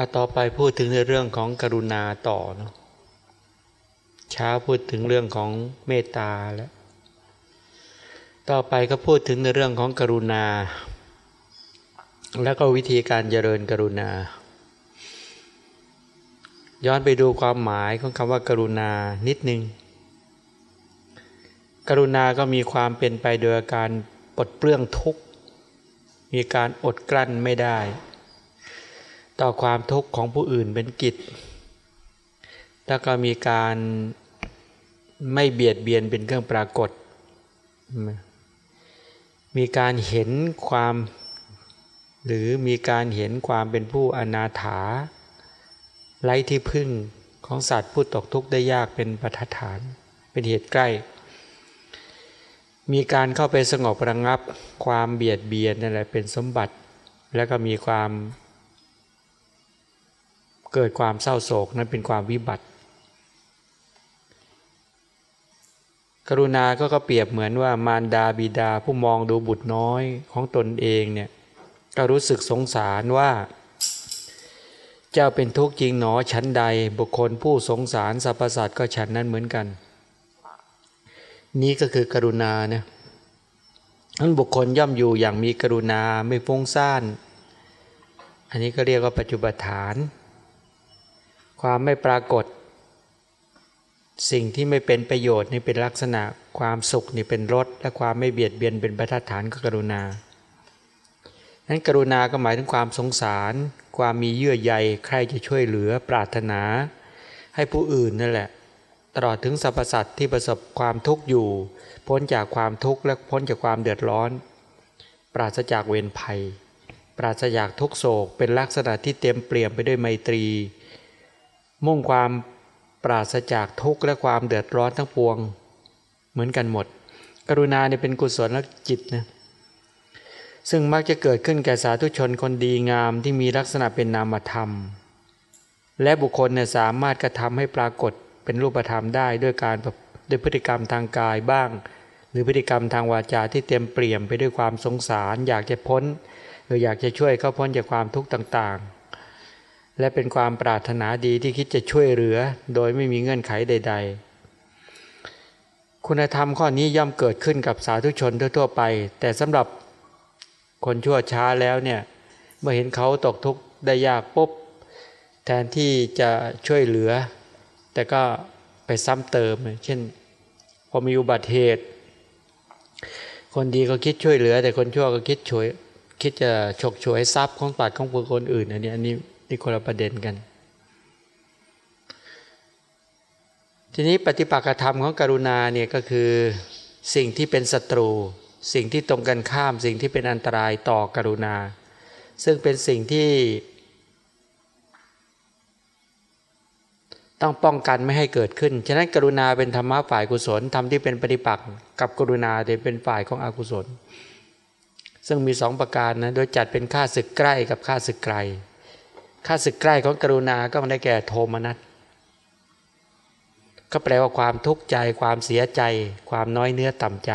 อาต่อไปพูดถึงในเรื่องของกรุณาต่อเนาะเช้าพูดถึงเรื่องของเมตตาแล้วต่อไปก็พูดถึงในเรื่องของกรุณา แล้วก็วิธีการเจริญกรุณา ย้อนไปดูความหมายของคำว่ากรุณานิดนึง กรุณาก็มีความเป็นไปโดยการปลดเปลื้องทุกข์ มีการอดกลั้นไม่ได้ ต่อความทุกข์ของผู้อื่นเป็นกิจ แล้วก็มีการไม่เบียดเบียนเป็นเครื่องปรากฏ มีการเห็นความ หรือมีการเห็นความเป็นผู้อนาถา ไร้ที่พึ่งของสัตว์ผู้ตกทุกข์ได้ยากเป็นประทัฐาน เป็นเหตุใกล้ มีการเข้าไปสงบระงับ ความเบียดเบียนนั่นแหละเป็นสมบัติ แล้วก็มีความ เกิดความเศร้าโศกนั้นเป็นความวิบัติ กรุณาก็ก็เปรียบเหมือนว่ามารดาบิดาผู้มองดูบุตรน้อยของตนเองเนี่ยก็รู้สึกสงสารว่า เจ้าเป็นทุกข์จริงหนอชั้นใดบุคคลผู้สงสารสรรพสัตว์ก็ฉันนั้นเหมือนกัน นี่ก็คือกรุณาเนี่ยท่านบุคคลย่อมอยู่อย่างมีกรุณาไม่ฟุ้งซ่าน อันนี้ก็เรียกว่าปัจจุบัฐาน ความไม่ปรากฏ สิ่งที่ไม่เป็นประโยชน์นี่เป็นลักษณะ ความสุขนี่เป็นรสและความไม่เบียดเบียนเป็นประทัดฐานก็กรุณานั้นกรุณาก็หมายถึงความสงสาร ความมีเยื่อใยใครจะช่วยเหลือปรารถนา ให้ผู้อื่นนั่นแหละ ตลอดถึงสรรพสัตว์ที่ประสบความทุกข์อยู่ พ้นจากความทุกข์และพ้นจากความเดือดร้อน ปราศจากเวรภัย ปราศจากทุกโศกเป็นลักษณะที่เต็มเปลี่ยมไปด้วยไมตรี มุ่งความปราศจากทุกข์และความเดือดร้อนทั้งปวง เหมือนกันหมด กรุณาเนี่ยเป็นกุศลและจิตนะซึ่งมักจะเกิดขึ้นแก่สาธุชนคนดีงามที่มีลักษณะเป็นนามธรรม และบุคคลเนี่ยสามารถกระทำให้ปรากฏเป็นรูปธรรมได้ด้วยการด้วยพฤติกรรมทางกายบ้าง หรือพฤติกรรมทางวาจาที่เต็มเปี่ยมไปด้วยความสงสาร อยากจะพ้น หรืออยากจะช่วยเขาพ้นจากความทุกข์ต่างๆ และเป็นความปรารถนาดีที่คิดจะช่วยเหลือ โดยไม่มีเงื่อนไขใด ๆ คุณธรรมข้อนี้ย่อมเกิดขึ้นกับสาธุชนทั่วๆไป แต่สำหรับคนชั่วช้าแล้วเนี่ยเมื่อเห็นเขาตกทุกข์ได้ยากปุ๊บแทนที่จะช่วยเหลือ แต่ก็ไปซ้ำเติม เช่น พอมีอุบัติเหตุ คนดีก็คิดช่วยเหลือ แต่คนชั่วก็คิดช่วยคิดจะฉกฉวยทรัพย์ของปัดของคคลอื่นอันนี้อันนี้ นี่คนละประเด็นกัน ทีนี้ปฏิปักษ์ธรรมของกรุณาเนี่ยก็คือสิ่งที่เป็นศัตรู สิ่งที่ตรงกันข้ามสิ่งที่เป็นอันตรายต่อกรุณา ซึ่งเป็นสิ่งที่ ต้องป้องกันไม่ให้เกิดขึ้น ฉะนั้นกรุณาเป็นธรรมะฝ่ายกุศลธรรมที่เป็นปฏิปักษ์กับกรุณาเป็นฝ่ายของอกุศล ซึ่งมีสองประการนะโดยจัดเป็นค่าศึกใกล้กับค่าศึกไกล ข้าศึกใกล้ของกรุณาก็มันได้แก่โทมนัสก็แปลว่าความทุกข์ใจ ความเสียใจ ความน้อยเนื้อต่ำใจ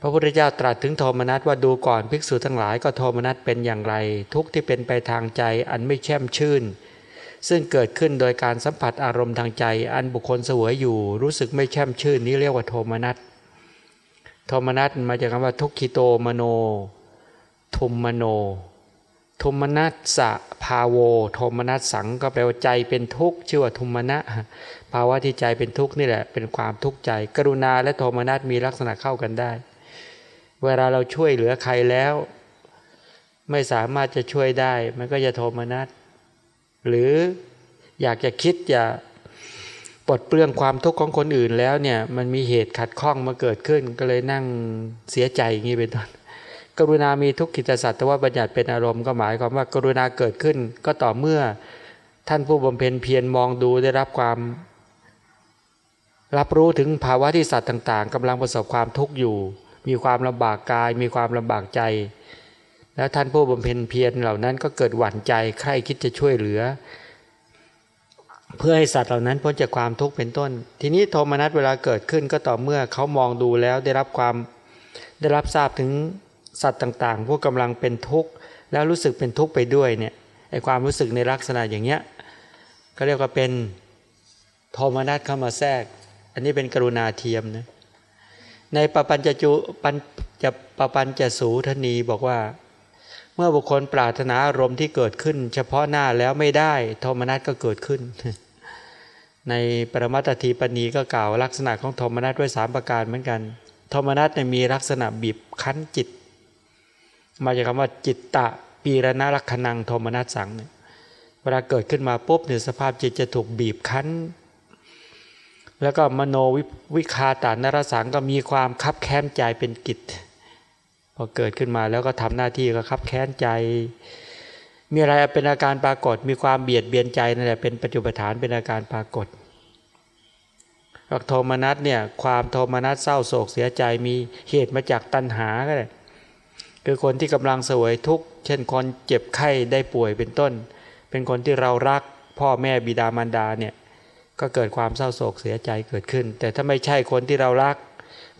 พระพุทธเจ้าตรัสถึงโทมนัสว่าดูก่อนภิกษุทั้งหลายก็โทมนัสเป็นอย่างไร ทุกที่เป็นไปทางใจอันไม่แช่มชื่น ซึ่งเกิดขึ้นโดยการสัมผัสอารมณ์ทางใจ อันบุคคลเสวยอยู่ รู้สึกไม่แช่มชื่นนี้เรียกว่าโทมนัสโทมนัสมาจากคำว่าทุกขิโตมโน ทุมมโน ทุมนัสสะภาโวโทมนัสสังก็แปลว่าใจเป็นทุกข์ชื่อว่าทุมนะภาวะที่ใจเป็นทุกข์นี่แหละ เป็นความทุกข์ใจ กรุณาและโทมนัสมีลักษณะเข้ากันได้ เวลาเราช่วยเหลือใครแล้ว ไม่สามารถจะช่วยได้ มันก็จะโทมนัสหรืออยากจะคิดจะปลดเปลื้องความทุกข์ของคนอื่นแล้วเนี่ย มันมีเหตุขัดข้องมาเกิดขึ้นก็เลยนั่งเสียใจอย่างนี้เป็นต้น กรุณามีทุกขิตสัตว์แต่ว่าบัญญัติเป็นอารมณ์ก็หมายความว่ากรุณาเกิดขึ้น ก็ต่อเมื่อท่านผู้บำเพ็ญเพียรมองดูได้รับความ รับรู้ถึงภาวะที่สัตว์ต่างๆกำลังประสบความทุกข์อยู่ มีความลำบากกาย มีความลำบากใจ แล้วท่านผู้บำเพ็ญเพียรเหล่านั้นก็เกิดหวั่นใจใครคิดจะช่วยเหลือ เพื่อให้สัตว์เหล่านั้นพ้นจากความทุกข์เป็นต้น ทีนี้โทมนัสเวลาเกิดขึ้นก็ต่อเมื่อเขามองดูแล้วได้รับความได้รับทราบถึง สัตว์ต่างๆ พวกกำลังเป็นทุกข์แล้วรู้สึกเป็นทุกข์ไปด้วยเนี่ยไอความรู้สึกในลักษณะอย่างเนี้ยก็เรียกว่าเป็นโทมนัสเข้ามาแทรก อันนี้เป็นกรุณาเทียมนะในปปัญจจุปัญจะปปัญจสูทนีบอกว่า เมื่อบุคคลปรารถนาอารมณ์ที่เกิดขึ้น เฉพาะหน้าแล้วไม่ได้ โทมนัสก็เกิดขึ้น ในปรมัตถีปณีก็กล่าวลักษณะของโทมนัสด้วยสามประการเหมือนกัน โทมนัสมีลักษณะบีบคั้นจิต มาจากคำว่าจิตตะปีรณลักขณังโทมนัสสังเนี่ยเวลาเกิดขึ้นมาปุ๊บเนี่ยสภาพจิตจะถูกบีบคั้น แล้วก็มโนวิวิคาตานรสังก็มีความคับแค้นใจเป็นกิจ พอเกิดขึ้นมาแล้วก็ทำหน้าที่ก็คับแค้นใจ มีอะไรเป็นอาการปรากฏ มีความเบียดเบียนใจนั่นแหละเป็นปัจจุบันฐานเป็นอาการปรากฏโทมนัสเนี่ยความโทมนัสเศร้าโศกเสียใจมีเหตุมาจากตัณหาก็เลย คือคนที่กำลังเสวยทุกข์ เช่นคนเจ็บไข้ได้ป่วยเป็นต้น เป็นคนที่เรารักพ่อแม่บิดามารดาเนี่ยก็เกิดความเศร้าโศกเสียใจเกิดขึ้น แต่ถ้าไม่ใช่คนที่เรารัก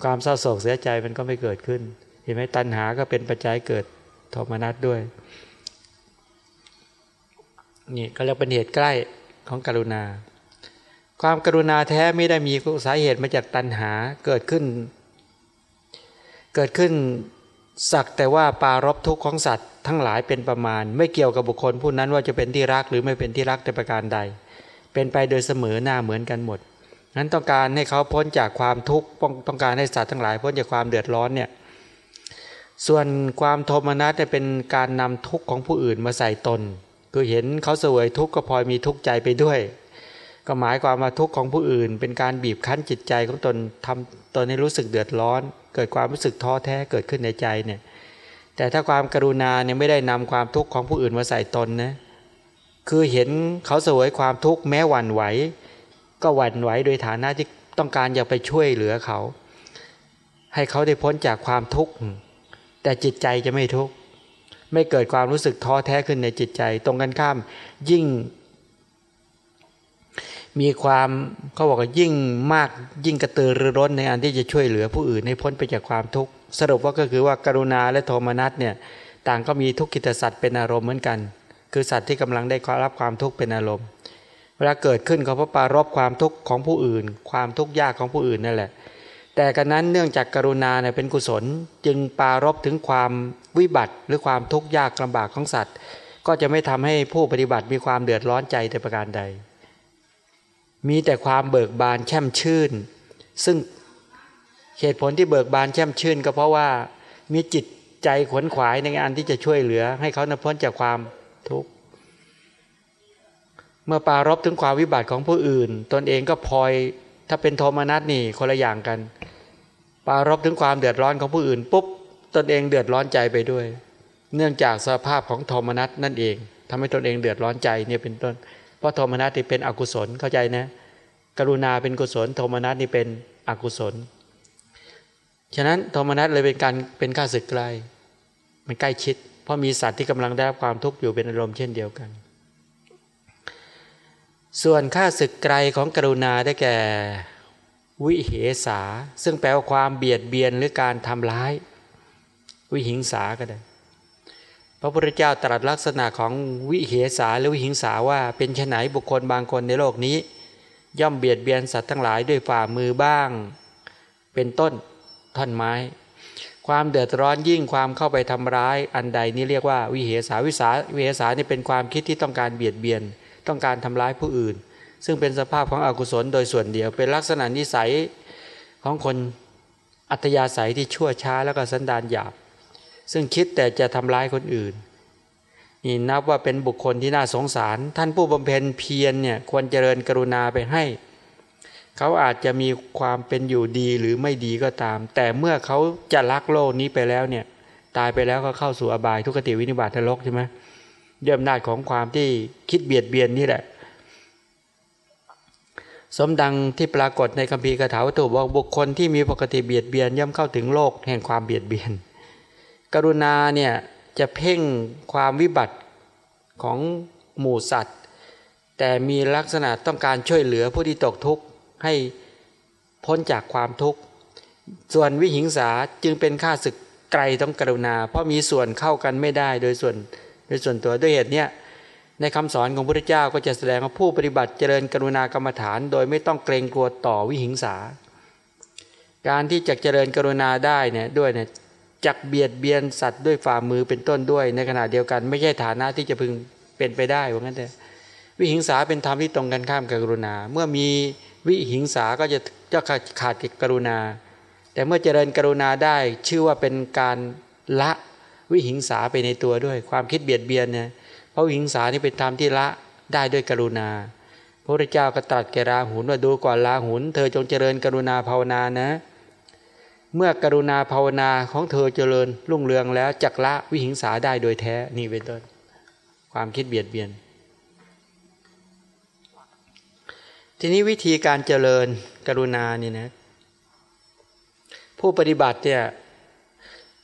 ความเศร้าโศกเสียใจมันก็ไม่เกิดขึ้นเห็นไหมตัณหาก็เป็นปัจจัยเกิดโทมนัสด้วยนี่ก็เรียกเป็นเหตุใกล้ของกรุณา ความกรุณาแท้ไม่ได้มีสาเหตุมาจากตัณหาเกิดขึ้น เกิดขึ้น สักแต่ว่าปารบทุกข์ของสัตว์ทั้งหลายเป็นประมาณ ไม่เกี่ยวกับบุคคลผู้นั้นว่าจะเป็นที่รักหรือไม่เป็นที่รักแต่ประการใด เป็นไปโดยเสมอหน้าเหมือนกันหมดนั้นต้องการให้เขาพ้นจากความทุกข์ต้องการให้สัตว์ทั้งหลายพ้นจากความเดือดร้อนเนี่ยส่วนความโทมนัสเป็นการนำทุกข์ของผู้อื่นมาใส่ตน คือเห็นเขาเสวยทุกข์ก็พลอยมีทุกข์ใจไปด้วย ก็หมายความว่าทุกข์ของผู้อื่น เป็นการบีบคั้นจิตใจของตนทำตนให้รู้สึกเดือดร้อน เกิดความรู้สึกท้อแท้เกิดขึ้นในใจเนี่ยแต่ถ้าความกรุณาเนี่ยไม่ได้นำความทุกข์ของผู้อื่นมาใส่ตนนะคือเห็นเขาสวยความทุกข์แม้หวั่นไหว ก็หวั่นไหวโดยฐานะที่ต้องการอยากไปช่วยเหลือเขา ให้เขาได้พ้นจากความทุกข์แต่จิตใจจะไม่ทุกข์ไม่เกิดความรู้สึกท้อแท้ขึ้นในจิตใจ ตรงกันข้ามยิ่ง มีความเขาบอกว่ายิ่งมากยิ่งกระตือรือร้นในอันที่จะช่วยเหลือผู้อื่นให้พ้นไปจากความทุกข์สรุปว่าก็คือว่าการุณาและโทมนัสเนี่ยต่างก็มีทุกขิตสัตว์เป็นอารมณ์เหมือนกัน คือสัตว์ที่กำลังได้รับความทุกข์เป็นอารมณ์ เวลาเกิดขึ้นเขาพราะปารบความทุกข์ของผู้อื่น ความทุกข์ยากของผู้อื่นนั่นแหละ แต่กันนั้นเนื่องจากกรุณาเนี่ยเป็นกุศล จึงปารบถึงความวิบัติหรือความทุกข์ยากลำบากของสัตว์ ก็จะไม่ทำให้ผู้ปฏิบัติมีความเดือดร้อนใจแต่ประการใด มีแต่ความเบิกบานแช่มชื่น ซึ่งเหตุผลที่เบิกบานแช่มชื่น ก็เพราะว่ามีจิตใจขวนขวายในงานที่จะช่วยเหลือ ให้เขานพ้นจากความทุกข์เมื่อปารบถึงความวิบัติของผู้อื่น ตนเองก็พลอยถ้าเป็นโทมนัสนี่คนละอย่างกัน ปารบถึงความเดือดร้อนของผู้อื่นปุ๊บตนเองเดือดร้อนใจไปด้วย เนื่องจากสภาพของโทมนัสนั่นเองทำให้ตนเองเดือดร้อนใจเนี่ยเป็นต้น เพราะโทมนัสที่เป็นอกุศลเข้าใจนะ กรุณาเป็นกุศล โทมนัสนี่เป็นอกุศล ฉะนั้นโทมนัสเลยเป็นการเป็นข้าศึกใกลมันใกล้ชิด เพราะมีสัตว์ที่กำลังได้รับความทุกข์อยู่เป็นอารมณ์เช่นเดียวกัน ส่วนข้าศึกไกลของกรุณาได้แก่ วิเหสา ซึ่งแปลว่าความเบียดเบียนหรือการทำร้าย วิหิงสาก็ได้ พระพุทธเจ้าตรัสลักษณะของวิเหสาหรือวิหิงสาว่า เป็นชไหนบุคคลบางคนในโลกนี้ ย่อมเบียดเบียนสัตว์ทั้งหลายด้วยฝ่ามือบ้าง เป็นต้นท่อนไม้ ความเดือดร้อนยิ่งความเข้าไปทำร้ายอันใดนี่เรียกว่าวิเหสาวิสาวิเหสานี่เป็นความคิดที่ต้องการเบียดเบียน ต้องการทำร้ายผู้อื่น ซึ่งเป็นสภาพของอกุศลโดยส่วนเดียวเป็นลักษณะนิสัยของคนอัตยาศัยที่ชั่วช้าแล้วก็สันดานหยาบ ซึ่งคิดแต่จะทำร้ายคนอื่นนี่นับว่าเป็นบุคคลที่น่าสงสาร ท่านผู้บำเพ็ญเพียรเนี่ยควรเจริญกรุณาไปให้ เขาอาจจะมีความเป็นอยู่ดีหรือไม่ดีก็ตาม แต่เมื่อเขาจะลักโลกนี้ไปแล้วเนี่ยตายไปแล้วก็เข้าสู่อบายทุกขติวินิบาตทลกใช่ไหมเยื่อมนาจของความที่คิดเบียดเบียนนี่แหละ สมดังที่ปรากฏในคัมภีร์คาถาวัตถุบอกบุคคลที่มีปกติเบียดเบียนย่อมเข้าถึงโลกแห่งความเบียดเบียน กรุณาเนี่ยจะเพ่งความวิบัติของหมู่สัตว์ แต่มีลักษณะต้องการช่วยเหลือผู้ที่ตกทุกข์ให้พ้นจากความทุกข์ ส่วนวิหิงสาจึงเป็นค่าศึกไกลต้องกรุณา เพราะมีส่วนเข้ากันไม่ได้โดยส่วนโดยส่วนตัวด้วยเหตุเนี้ยในคำสอนของพระพุทธเจ้าก็จะแสดงว่าผู้ปฏิบัติเจริญกรุณากรรมฐาน โดยไม่ต้องเกรงกลัวต่อวิหิงสา การที่จะเจริญกรุณาได้เนี่ยด้วยเนี่ย จักเบียดเบียนสัตว์ด้วยฝ่ามือเป็นต้นด้วย ในขณะเดียวกัน ไม่ใช่ฐานะที่จะพึงเป็นไปได้ว่างั้นแต่วิหิงสาเป็นธรรมที่ตรงกันข้ามกับกรุณา เมื่อมีวิหิงสาก็จะจะขาดกรุณา แต่เมื่อเจริญกรุณาได้ชื่อว่าเป็นการละวิหิงสาไปในตัวด้วย ความคิดเบียดเบียนเนี่ยเพราะวิหิงสานี่เป็นธรรมที่ละได้ด้วยกรุณา พระพุทธเจ้าก็ตรัสแกราหุนว่าดูก่อนลาหุน เธอจงเจริญกรุณาภาวนานะ เมื่อกรุณาภาวนาของเธอเจริญรุ่งเรืองแล้วจักละวิหิงสาได้โดยแท้นี่เป็นต้น ความคิดเบียดเบียน ทีนี้วิธีการเจริญกรุณานี่นะผู้ปฏิบัติเนี่ย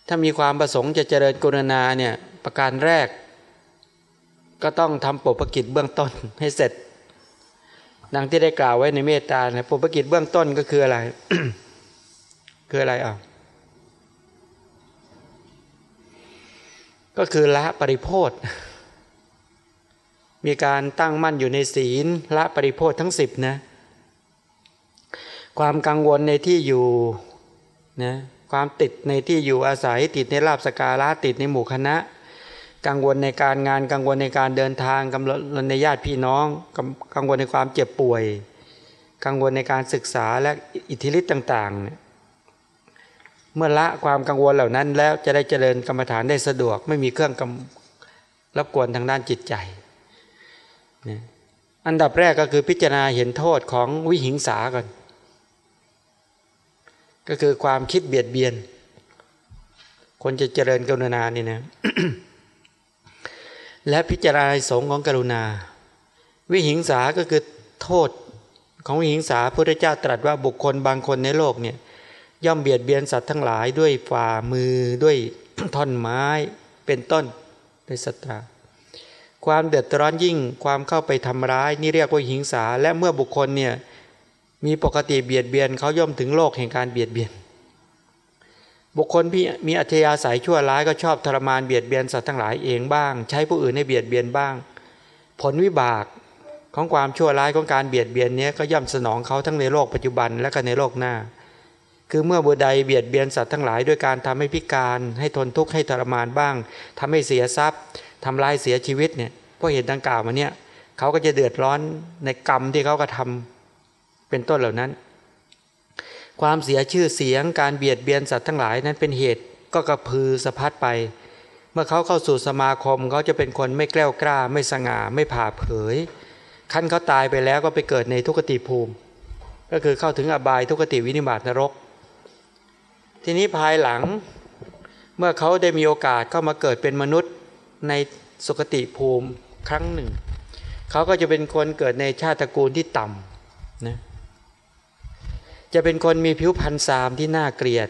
ถ้ามีความประสงค์จะเจริญกรุณาเนี่ยประการแรก ก็ต้องทำปกกิจเบื้องต้นให้เสร็จดังที่ได้กล่าวไว้ในเมตตานะปกกิจเบื้องต้นก็คืออะไร คืออะไรอะก็คือละปริโพธมีการตั้งมั่นอยู่ในศีลละปริโพธทั้งสิบนะความกังวลในที่อยู่นะความติดในที่อยู่อาศัยติดในลาบสการะติดในหมู่คณะ กังวลในการงานกังวลในการเดินทางกังวลในญาติพี่น้อง กังวลในความเจ็บป่วย กังวลในการศึกษาและอิทธิฤทธิ์ต่างๆ เมื่อละความกังวลเหล่านั้นแล้วจะได้เจริญกรรมฐานได้สะดวก ไม่มีเครื่องกำรบกวนทางด้านจิตใจ อันดับแรกก็คือพิจารณาเห็นโทษของวิหิงสาก่อน ก็คือความคิดเบียดเบียน คนจะเจริญกรุณานี่นะและพิจารณาสงของกรุณา วิหิงสาก็คือโทษของวิหิงสาพระพุทธเจ้าตรัสว่าบุคคลบางคนในโลกเนี่ย ย่อมเบียดเบียนสัตว์ทั้งหลายด้วยฝ่ามือด้วยท่อนไม้เป็นต้นด้วยสตราความเดือดร้อนยิ่งความเข้าไปทำร้ายนี่เรียกว่าหิงสา และเมื่อบุคคลเนี่ยมีปกติเบียดเบียนเขาย่อมถึงโลกแห่งการเบียดเบียน บุคคลที่มีอัธยาศัยชั่วร้ายก็ชอบทรมานเบียดเบียนสัตว์ทั้งหลายเองบ้าง ใช้ผู้อื่นให้เบียดเบียนบ้าง ผลวิบากของความชั่วร้ายของการเบียดเบียนนี้ก็ย่อมสนองเขาทั้งในโลกปัจจุบันและก็ในโลกหน้า คือเมื่อบุใดเบียดเบียนสัตว์ทั้งหลายด้วยการทำให้พิการให้ทนทุกข์ให้ทรมานบ้างทำให้เสียทรัพย์ทำลายเสียชีวิตเนี่ยเพราะเหตุดังกล่าวมาเนี่ยเขาก็จะเดือดร้อนในกรรมที่เขาก็ทำเป็นต้นเหล่านั้น ความเสียชื่อเสียงการเบียดเบียนสัตว์ทั้งหลายนั้นเป็นเหตุก็กระพือสะพัดไป เมื่อเขาเข้าสู่สมาคมเขาจะเป็นคนไม่แกล้วกล้า ไม่สง่าไม่ผ่าเผยขั้นเขาตายไปแล้วก็ไปเกิดในทุกติภูมิ ก็คือเข้าถึงอบายทุกติวินิบาตนรก ทีนี้ภายหลังเมื่อเขาได้มีโอกาสเข้ามาเกิดเป็นมนุษย์ในสุคติภูมิครั้งหนึ่ง เขาก็จะเป็นคนเกิดในชาติตระกูลที่ต่ำนะจะเป็นคนมีผิวพรรณซามที่น่าเกลียด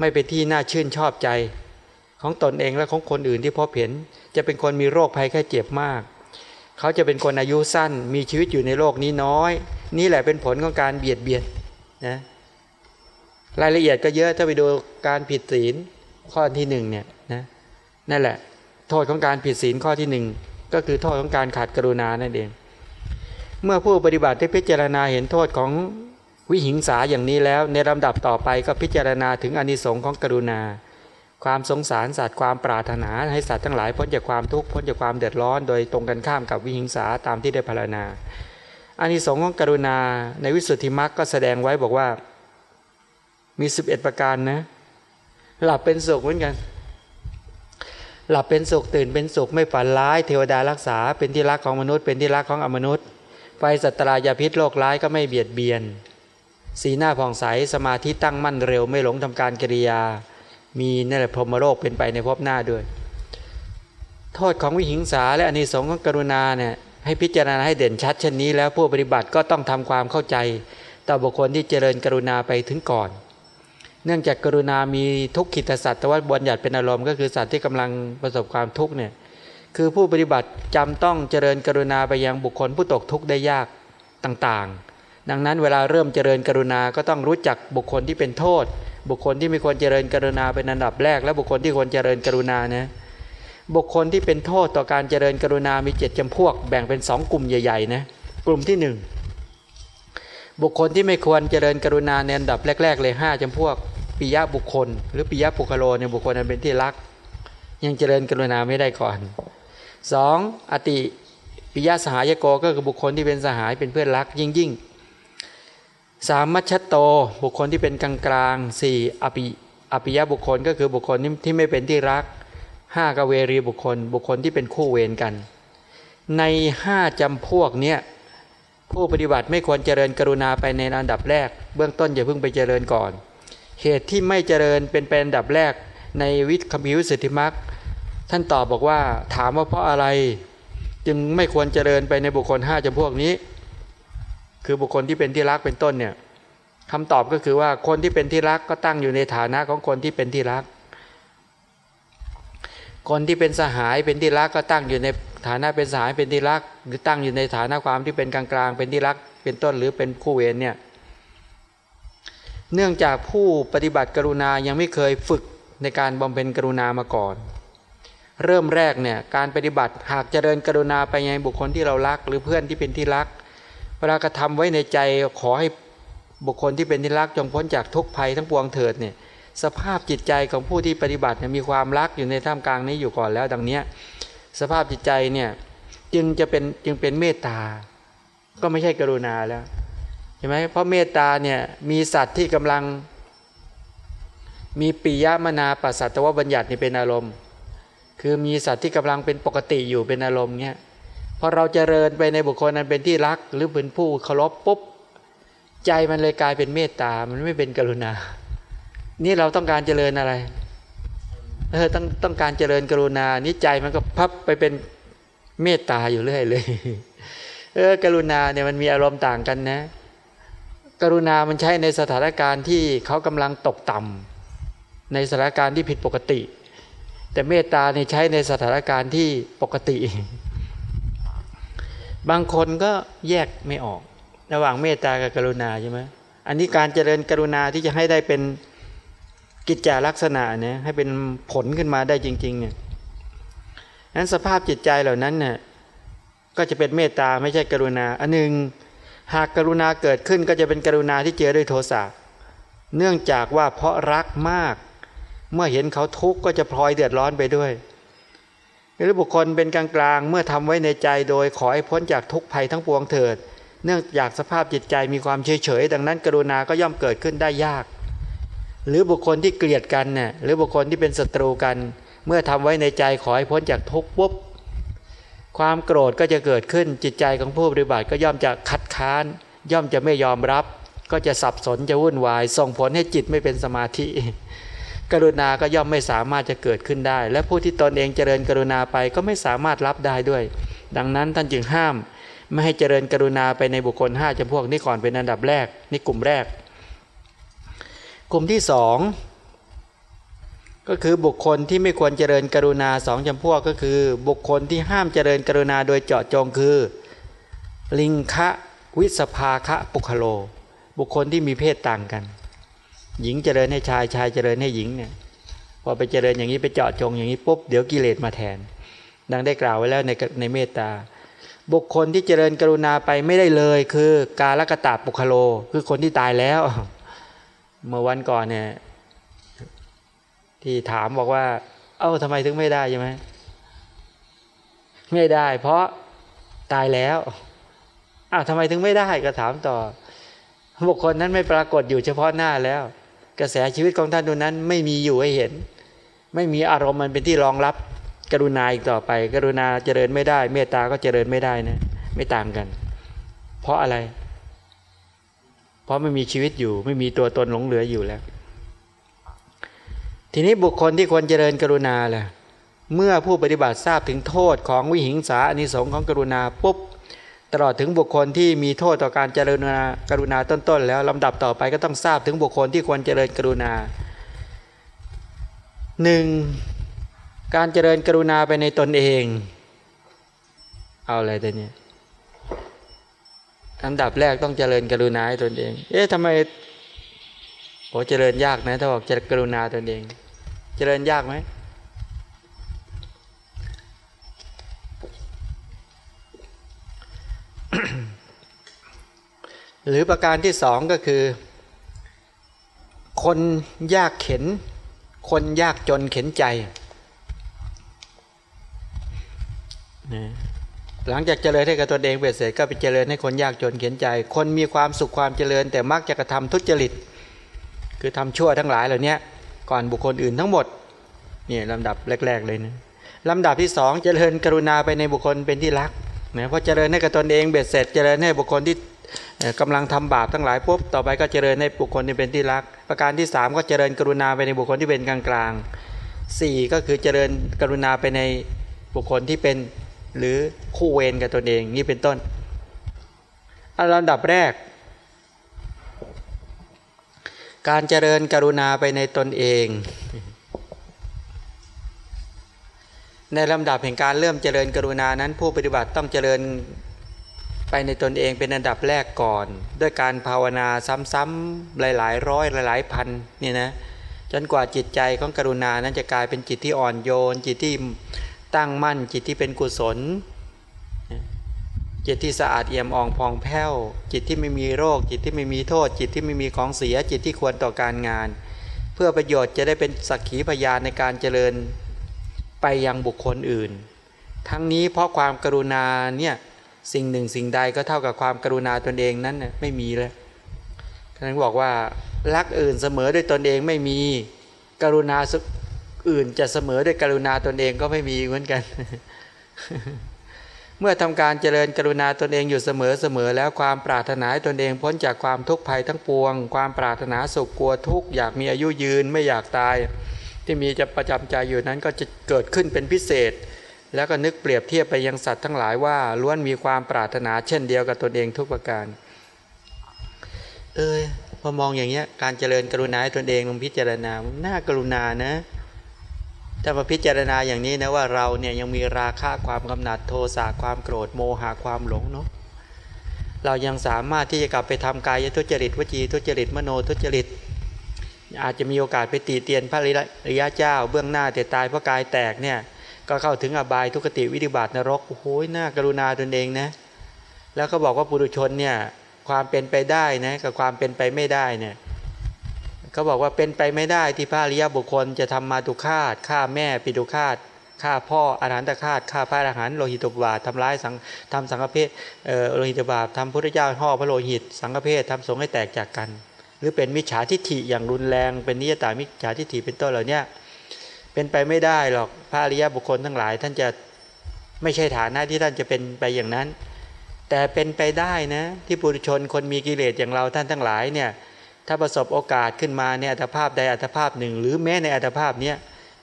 ไม่เป็นที่น่าชื่นชอบใจ ของตนเองและของคนอื่นที่พบเห็น จะเป็นคนมีโรคภัยแค่เจ็บมาก เขาจะเป็นคนอายุสั้นมีชีวิตอยู่ในโลกนี้น้อย นี่แหละเป็นผลของการเบียดเบียนนะ รายละเอียดก็เยอะถ้าไปดูการผิดศีลข้อที่หนึ่งเนี่ยนะนั่นแหละ โทษของการผิดศีลข้อที่หนึ่งก็คือโทษของการขาดกรุณานั่นเอง เมื่อผู้ปฏิบัติได้พิจารณาเห็นโทษของวิหิงสาอย่างนี้แล้ว ในลำดับต่อไปก็พิจารณาถึงอนิสงค์ของกรุณา ความสงสารสัตว์ความปรารถนาให้สัตว์ทั้งหลายพ้นจากความทุกข์พ้นจากความเดือดร้อน โดยตรงกันข้ามกับวิหิงสาตามที่ได้พารณาอานิสงส์ของกรุณาในวิสุทธิมรรคก็แสดงไว้บอกว่า มี11ประการนะ หลับเป็นสุขเหมือนกัน หลับเป็นสุขตื่นเป็นสุขไม่ฝันร้าย เทวดารักษา เป็นที่รักของมนุษย์ เป็นที่รักของอมนุษย์ไฟสัตรายาพิษโรคร้ายก็ไม่เบียดเบียน สีหน้าผ่องใสสมาธิตั้งมั่นเร็ว ไม่หลงทำการกิริยา มีนั่นแหละพรหมโลกเป็นไปในภพหน้าด้วย โทษของวิหิงสาและอนิสงส์ของกรุณาเนี่ยให้พิจารณาให้เด่นชัดเช่นนี้แล้วผู้ปฏิบัติก็ต้องทำความเข้าใจ ต่อบุคคลที่เจริญกรุณาไปถึงก่อน เนื่องจากกรุณามีทุกขิตสัตว์แต่ว่าบญญัติเป็นอารมณ์ก็คือสัตว์ที่กำลังประสบความทุกข์เนี่ยคือผู้ปฏิบัติจำต้องเจริญกรุณาไปยังบุคคลผู้ตกทุกข์ได้ยากต่างๆ ดังนั้นเวลาเริ่มเจริญกรุณาก็ต้องรู้จักบุคคลที่เป็นโทษ บุคคลที่มีควรเจริญกรุณาเป็นอันดับแรก และบุคคลที่ควรเจริญกรุณานะบุคคลที่เป็นโทษต่อการเจริญกรุณามีเจ็ดจำพวกแบ่งเป็นสองกลุ่มใหญ่ๆนะกลุ่มที่หนึ่ง บุคคลที่ไม่ควรเจริญกรุณาในอันดับแรก ๆ เลยห้าจำพวกปิยะบุคคล หรือปิยะปุคโลเนี่ยบุคคลนั้นเป็นที่รัก ยังเจริญกรุณาไม่ได้ก่อนสองอติปิยะสหายโกก็คือบุคคลที่เป็นสหายเป็นเพื่อนรักยิ่งยิ่งสามมัชโตบุคคลที่เป็นกลางกลางสี่อภิอภิยะบุคคลก็คือบุคคลที่ไม่เป็นที่รักห้ากเวรีบุคคล บุคคลที่เป็นคู่เวรกัน ในห้าจำพวกเนี้ย ผู้ปฏิบัติไม่ควรเจริญกรุณาไปในอันดับแรก เบื้องต้นอย่าเพิ่งไปเจริญก่อน เหตุที่ไม่เจริญเป็นเป็นอันดับแรกในวิทย์คำพิวสิทธิมักท่านตอบบอกว่าถามว่าเพราะอะไร จึงไม่ควรเจริญไปในบุคคลห้าจำพวกนี้ คือบุคคลที่เป็นที่รักเป็นต้นเนี่ยคำตอบก็คือว่าคนที่เป็นที่รักก็ตั้งอยู่ในฐานะของคนที่เป็นที่รัก คนที่เป็นสหายเป็นที่รักก็ตั้งอยู่ใน ฐานะเป็นสหายเป็นที่รัก หรือตั้งอยู่ในฐานะความที่เป็นกลางๆ เป็นที่รัก เป็นต้นหรือเป็นคู่เวรเนี่ยเนื่องจากผู้ปฏิบัติกรุณายังไม่เคยฝึกในการบำเพ็ญกรุณามาก่อน เริ่มแรกเนี่ยการปฏิบัติหากเจริญกรุณาไปยังบุคคลที่เรารัก หรือเพื่อนที่เป็นที่รักเวลากระทำไว้ในใจขอให้บุคคลที่เป็นที่รักจงพ้นจากทุกภัยทั้งปวงเถิดเนี่ยสภาพจิตใจของผู้ที่ปฏิบัติเนี่ยมีความรักอยู่ในท่ามกลางนี้อยู่ก่อนแล้วดังนี้ สภาพจิตใจเนี่ยจึงจะเป็นจึงเป็นเมตตา ก็ไม่ใช่กรุณาแล้วใช่ไหมเพราะเมตตาเนี่ยมีสัตว์ที่กำลัง มีปิยมนาปัสสัตวบัญญัตินี่เป็นอารมณ์ คือมีสัตว์ที่กำลังเป็นปกติอยู่เป็นอารมณ์เงี้ยพอเราจเจริญไปในบุคคลนั้นเป็นที่รัก หรือเป็นผู้เคารพปุ๊บใจมันเลยกลายเป็นเมตตา มันไม่เป็นกรุณา นี่เราต้องการเจริญอะไร เออต้องต้องการเจริญกรุณานี่ใจมันก็พับไปเป็นเมตตาอยู่เรื่อยเลย เออกรุณาเนี่ยมันมีอารมณ์ต่างกันนะ กรุณามันใช้ในสถานการณ์ที่เขากำลังตกต่ำในสถานการณ์ที่ผิดปกติ แต่เมตตาเนี่ยใช้ในสถานการณ์ที่ปกติ บางคนก็แยกไม่ออก ระหว่างเมตตากับกรุณาใช่ไหมอันนี้การเจริญกรุณาที่จะให้ได้เป็น กิจจาลักษณะเนี่ยให้เป็นผลขึ้นมาได้จริงๆเนี่ยนั้นสภาพจิตใจเหล่านั้นเนี่ยก็จะเป็นเมตตาไม่ใช่กรุณา อันหนึ่งหากกรุณาเกิดขึ้นก็จะเป็นกรุณาที่เจอด้วยโทสะเนื่องจากว่าเพราะรักมาก เมื่อเห็นเขาทุกข์ก็จะพลอยเดือดร้อนไปด้วยหรือบุคคลเป็นกลางๆ เมื่อทำไว้ในใจโดยขอให้พ้นจากทุกภัยทั้งปวงเถิด เนื่องจากสภาพจิตใจมีความเฉยเฉยดังนั้นกรุณาก็ย่อมเกิดขึ้นได้ยาก หรือบุคคลที่เกลียดกันเนี่ยหรือบุคคลที่เป็นศัตรูกัน เมื่อทำไว้ในใจขอให้พ้นจากทุกข์ปุ๊บความโกรธก็จะเกิดขึ้นจิตใจของผู้ปฏิบัติก็ย่อมจะคัดค้าน ย่อมจะไม่ยอมรับ ก็จะสับสนจะวุ่นวาย ส่งผลให้จิตไม่เป็นสมาธิ กรุณาก็ย่อมไม่สามารถจะเกิดขึ้นได้ และผู้ที่ตนเองเจริญกรุณาไปก็ไม่สามารถรับได้ด้วย ดังนั้นท่านจึงห้าม ไม่ให้เจริญกรุณาไปในบุคคลห้าจำพวกนี้ก่อนเป็นอันดับแรกนี่กลุ่มแรก กลุ่มที่สองก็คือบุคคลที่ไม่ควรเจริญกรุณาสองจำพวกก็คือ บุคคลที่ห้ามเจริญกรุณาโดยเจาะจงคือ ลิงคะวิสภาคะปุคโล บุคคลที่มีเพศต่างกัน หญิงเจริญให้ชายชายเจริญให้หญิงเนี่ยพอไปเจริญอย่างนี้ไปเจาะจงอย่างนี้ปุ๊บเดี๋ยวกิเลสมาแทน ดังได้กล่าวไว้แล้วในในเมตตา บุคคลที่เจริญกรุณาไปไม่ได้เลย คือกาลกตาปุคโล คือคนที่ตายแล้ว เมื่อวันก่อนเนี่ย ที่ถามบอกว่า เอ้าทำไมถึงไม่ได้ใช่ไหมไม่ได้ เพราะตายแล้วอ้าวทำไมถึงไม่ได้ก็ถามต่อ บุคคลนั้นไม่ปรากฏอยู่เฉพาะหน้าแล้ว กระแสชีวิตของท่านดูนั้น ไม่มีอยู่ให้เห็น ไม่มีอารมณ์มันเป็นที่รองรับ กรุณาอีกต่อไป กรุณาเจริญไม่ได้ เมตตาก็เจริญไม่ได้นะ ไม่ต่างกัน เพราะอะไร ราะไม่มีชีวิตอยู่ ไม่มีตัวตนหลงเหลืออยู่แล้ว ทีนี้บุคคลที่ควรเจริญกรุณาแหละเมื่อผู้ปฏิบัติทราบถึงโทษของวิหิงสาอนิสงค์ของกรุณาปุ๊บตลอดถึงบุคคลที่มีโทษต่อการเจริญกรุณาต้นๆ แล้วลำดับต่อไปก็ต้องทราบถึงบุคคลที่ควรเจริญกรุณาหนึ่งการเจริญกรุณาไปในตนเอง เอาอะไรตัวนี้ อันดับแรกต้องเจริญกรุณาให้ตนเอง เอ๊ะทำไมโหเจริญยากนะถ้าบอกเจริญกรุณาตนเอง เจริญยากไหมหรือประการที่สองก็คือ คนยากเข็น คนยากจนเข็นใจนะ หลังจากเจริญให้กับตัวเองเบียดเสร็จก็ไปเจริญให้คนยากจนเข็นใจ คนมีความสุขความเจริญ แต่มักจะกระทำทุจริต คือทำชั่วทั้งหลายเหล่านี้ก่อนบุคคลอื่นทั้งหมดนี่ลำดับแรก ๆ เลยนะลำดับที่สองเจริญกรุณาไปในบุคคลเป็นที่รักนะเพราะเจริญให้กับตนเองเบียดเสร็จ เจริญให้บุคคลที่กำลังทำบาปทั้งหลายปุ๊บต่อไปก็เจริญให้บุคคลที่เป็นที่รัก ประการที่ 3 ก็เจริญกรุณาไปในบุคคลที่เป็นกลางกลางสี่ก็คือเจริญกรุณาไปในบุคคลที่เป็น หรือคู่เวรกับตนเองนี่เป็นต้นอันลำดับแรก การเจริญกรุณาไปในตนเอง ในลำดับแห่งการเริ่มเจริญกรุณานั้นผู้ปฏิบัติต้องเจริญไปในตนเองเป็นอันดับแรกก่อน ด้วยการภาวนาซ้ำๆหลายๆ ร้อยหลายๆพันเนี่ยนะจนกว่าจิตใจของกรุณานั้นจะกลายเป็นจิตที่อ่อนโยนจิตที่ ตั้งมั่นจิตที่เป็นกุศล จิตที่สะอาดเอี่ยมอ่องพองแผ้ว จิตที่ไม่มีโรค จิตที่ไม่มีโทษ จิตที่ไม่มีของเสีย จิตที่ควรต่อการงาน เพื่อประโยชน์จะได้เป็นสักขีพยานในการเจริญไปยังบุคคลอื่น ทั้งนี้เพราะความกรุณาเนี่ยสิ่งหนึ่งสิ่งใดก็เท่ากับความกรุณาตนเองนั้นไม่มีเลยท่านบอกว่ารักอื่นเสมอด้วยตนเองไม่มีกรุณา อื่นจะเสมอด้วยกรุณาตนเองก็ไม่มีเหมือนกัน เมื่อทำการเจริญกรุณาตนเองอยู่เสมอเสมอแล้วความปรารถนาตนเองพ้นจากความทุกข์ภัยทั้งปวง ความปรารถนาสุขกลัวทุกข์อยากมีอายุยืนไม่อยากตาย ที่มีจะประจำใจอยู่นั้นก็จะเกิดขึ้นเป็นพิเศษ แล้วก็นึกเปรียบเทียบไปยังสัตว์ทั้งหลายว่าล้วนมีความปรารถนาเช่นเดียวกับตนเองทุกประการ เออพอมองอย่างเงี้ยการเจริญกรุณาตนเองลงพิจารณาน่ากรุณานะ ถ้ามาพิจารณาอย่างนี้นะว่าเราเนี่ยยังมีราคะความกำหนัดโทสะความโกรธโมหะความหลงเนาะเรายังสามารถที่จะกลับไปทำกายทุจริตวจีทุจริตมโนทุจริต อาจจะมีโอกาสไปตีเตียนพระริยะเจ้า เบื้องหน้าแต่ตายเพราะกายแตกเนี่ยก็เข้าถึงอบายทุกติวิธิบาตนรกโอ้โหน่ากรุณาตนเองนะแล้วก็บอกว่าปุถุชนเนี่ยความเป็นไปได้นะกับความเป็นไปไม่ได้เนี่ย เขาบอกว่าเป็นไปไม่ได้ที่พระอริยบุคคลจะทำมาตุคาตฆ่าแม่ปิดุคาตฆ่าพ่ออาหารตะคาตฆ่าพระอรหันต์โลหิตบาททำร้ายสังทำสังฆเพศโลหิตบาททำพระเจ้าห่อพระโลหิต สังฆเพศทำสงให้แตกจากกัน หรือเป็นมิจฉาทิฏฐิอย่างรุนแรง เป็นนิยตามิจฉาทิฏฐิเป็นต้นเหล่านี้เป็นไปไม่ได้หรอกพระอริยบุคคลทั้งหลาย ท่านจะไม่ใช่ฐานะที่ท่านจะเป็นไปอย่างนั้น แต่เป็นไปได้นะที่ปุถุชนคนมีกิเลสอย่างเราท่านทั้งหลายเนี่ย ถ้าประสบโอกาสขึ้นมาในอัตภาพใดอัตภาพหนึ่ง หรือแม้ในอัตภาพเนี้ย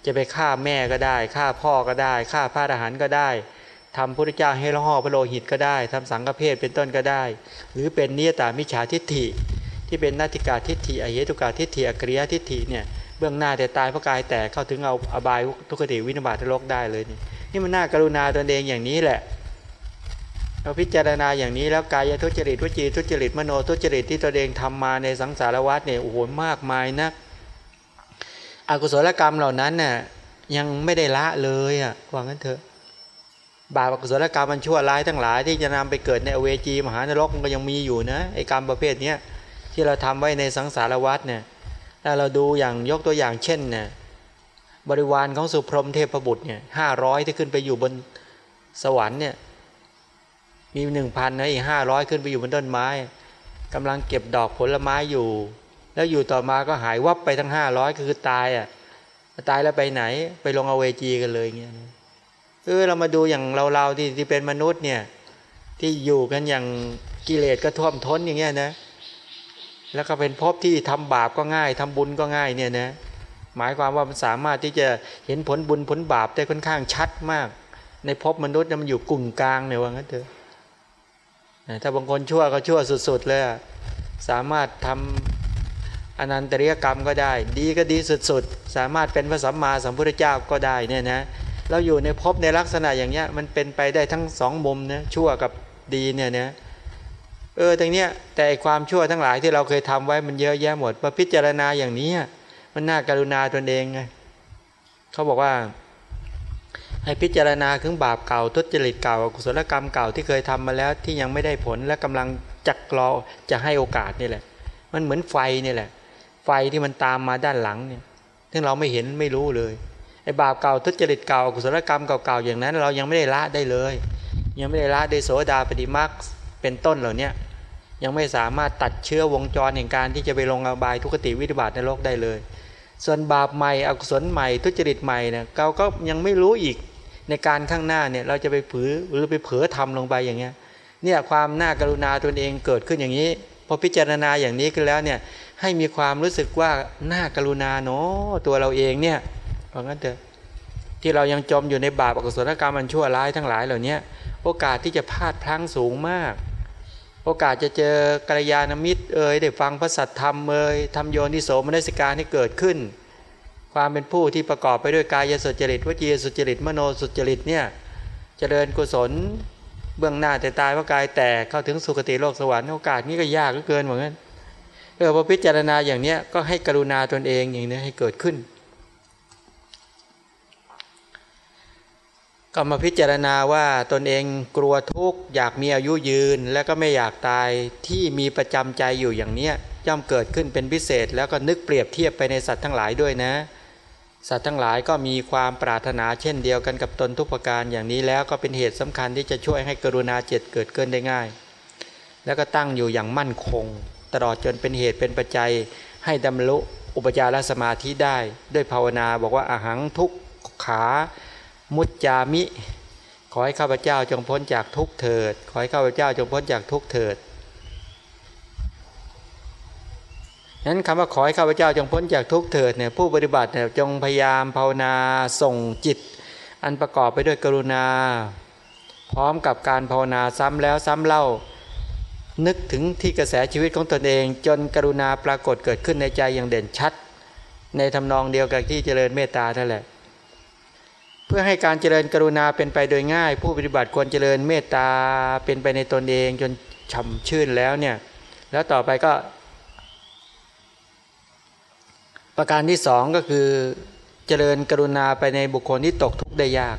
จะไปฆ่าแม่ก็ได้ฆ่าพ่อก็ได้ฆ่าพระอรหันต์ก็ได้ทำพระเจ้าให้ละห่อพระโลหิตก็ได้ทำสังฆเพศเป็นต้นก็ได้ หรือเป็นนิยตามิจฉาทิฏฐิ ที่เป็นนาติกาทิฏฐิอเหตุกาทิฏฐิอกริยทิฏฐิเนี่ยเบื้องหน้าแต่ตายเพราะกายแตกเข้าถึงเอาอบายทุกขติวินาบาตโลกได้เลยนี่นี่มันน่ากรุณาตนเองอย่างนี้แหละ เราพิจารณาอย่างนี้แล้วกายทุจริตวจีทุจริตมโนทุจริตที่ตัวเองทำมาในสังสารวัฏเนี่ยโอ้โหมากมายนักอกุศลกรรมเหล่านั้นน่ยยังไม่ได้ละเลยอะว่างั้นเถอะ บาปอกุศลกรรมมันชั่วร้ายทั้งหลาย ที่จะนำไปเกิดในอเวจีมหานรกมันก็ยังมีอยู่นะไอ้กรรมประเภทเนี้ยที่เราทำไว้ในสังสารวัฏเนี่ยถ้าเราดูอย่างยกตัวอย่างเช่นเนี่ยบริวารของสุพรหมเทพบุตรเนี่ยห้าร้อยที่ขึ้นไปอยู่บนสวรรค์เนี่ย มีหนึ่งพันนะอีกห้าร้อยขึ้นไปอยู่บนต้นไม้กำลังเก็บดอกผลไม้อยู่ แล้วอยู่ต่อมาก็หายวับไปทั้งห้าร้อยคือตายอะตายแล้วไปไหน ไปลงอเวจีกันเลยเงี้ยเออเรามาดูอย่างเราเราที่ที่เป็นมนุษย์เนี่ยที่อยู่กันอย่างกิเลสก็ท่วมท้นอย่างเงี้ยนะแล้วก็เป็นภพที่ทำบาปก็ง่ายทำบุญก็ง่ายเนี่ยนะหมายความว่ามันสามารถที่จะเห็นผลบุญผลบาปได้ค่อนข้างชัดมาก ในภพมนุษย์มันอยู่กลุ่มกลางเนี่ยว่างั้นเถอะ ถ้าบางคนชั่วก็ชั่วสุดๆเลยสามารถทำอนันตริยกรรมก็ได้ ดีก็ดีสุดๆ สามารถเป็นพระสัมมาสัมพุทธเจ้าก็ได้เนี่ยนะเราอยู่ในภพในลักษณะอย่างเงี้ยมันเป็นไปได้ทั้งสองมุมนะชั่วกับดีเนี่ยนะเออตรงเนี้ยแต่ความชั่วทั้งหลายที่เราเคยทำไว้มันเยอะแยะหมดพอพิจารณาอย่างนี้มันน่าการุณาตนเองไงเขาบอกว่า ให้พิจารณาถึงบาปเก่าทุจริตเก่ากุศลกรรมเก่าที่เคยทำมาแล้วที่ยังไม่ได้ผลและกำลังจักรอจะให้โอกาสนี่แหละ มันเหมือนไฟนี่แหละ ไฟที่มันตามมาด้านหลังเนี่ยซึ่งเราไม่เห็นไม่รู้เลยไอ้บาปเก่าทุจริตเก่ากุศลกรรมเก่าๆอย่างนั้น เรายังไม่ได้ละได้เลย ยังไม่ได้ละได้โสดาปฏิมาคเป็นต้นเหล่านี้ยังไม่สามารถตัดเชื้อวงจรแห่งการที่จะไปลงอบายทุกติวิบัติในโลกได้เลย ส่วนบาปใหม่อกุศลใหม่ ทุจริตใหม่เนี่ยเราก็ยังไม่รู้อีกในการข้างหน้าเนี่ยเราจะไปผือหรือไปเผลอทำลงไปอย่างเงี้ยเนี่ยความน่ากรุณาตนเองเกิดขึ้นอย่างนี้พอพิจารณาอย่างนี้ขึ้นแล้วเนี่ยให้มีความรู้สึกว่าน่ากรุณาเนาะตัวเราเองเนี่ยเพราะงั้นเถอะที่เรายังจมอยู่ในบาปอกุศลกรรมมันชั่วร้ายทั้งหลายเหล่านี้โอกาสที่จะพลาดพลั้งสูงมาก โอกาสจะเจอกัลยาณมิตรเอ่ยได้ฟังพระสัทธรรมเอ่ยทำโยนิโสมนสิการที่เกิดขึ้น ความเป็นผู้ที่ประกอบไปด้วยกายสุจริตวจีสุจริตมโนสุจริตเนี่ยเจริญกุศลเบื้องหน้าแต่ตายว่ากายแตกเข้าถึงสุคติโลกสวรรค์โอกาสนี้ก็ยากเกินเหมือนกันเออพอพิจารณาอย่างเนี้ยก็ให้กรุณาตนเองอย่างนี้ให้เกิดขึ้น ก็มาพิจารณาว่าตนเองกลัวทุกข์อยากมีอายุยืน และก็ไม่อยากตายที่มีประจำใจอยู่อย่างเนี้ยย่อมเกิดขึ้นเป็นพิเศษ แล้วก็นึกเปรียบเทียบไปในสัตว์ทั้งหลายด้วยนะ สัตว์ทั้งหลายก็มีความปรารถนาเช่นเดียวกันกับตนทุกประการอย่างนี้แล้วก็เป็นเหตุสำคัญที่จะช่วยให้กรุณาเจตเกิดขึ้นได้ง่าย แล้วก็ตั้งอยู่อย่างมั่นคง ตลอดจนเป็นเหตุเป็นปัจจัยให้ดำรุอุปจารสมาธิได้ ด้วยภาวนาบอกว่าอาหังทุกขา มุจจามิ ขอให้ข้าพเจ้าจงพ้นจากทุกเถิด ขอให้ข้าพเจ้าจงพ้นจากทุกเถิดนั้นคำว่าขอให้ข้าพเจ้าจงพ้นจากทุกเถิดเนี่ยผู้ปฏิบัติเนี่ยจงพยายามภาวนาส่งจิต อันประกอบไปด้วยกรุณา พร้อมกับการภาวนาซ้ำแล้วซ้ำเล่า นึกถึงที่กระแสชีวิตของตนเอง จนกรุณาปรากฏเกิดขึ้นในใจอย่างเด่นชัด ในทำนองเดียวกับที่เจริญเมตตานั่นแหละ เพื่อให้การเจริญกรุณาเป็นไปโดยง่าย ผู้ปฏิบัติควรเจริญเมตตาเป็นไปในตนเองจนฉ่ำชื่นแล้วเนี่ยแล้วต่อไปก็ ประการที่สองก็คือเจริญกรุณาไปในบุคคลที่ตกทุกข์ได้ยาก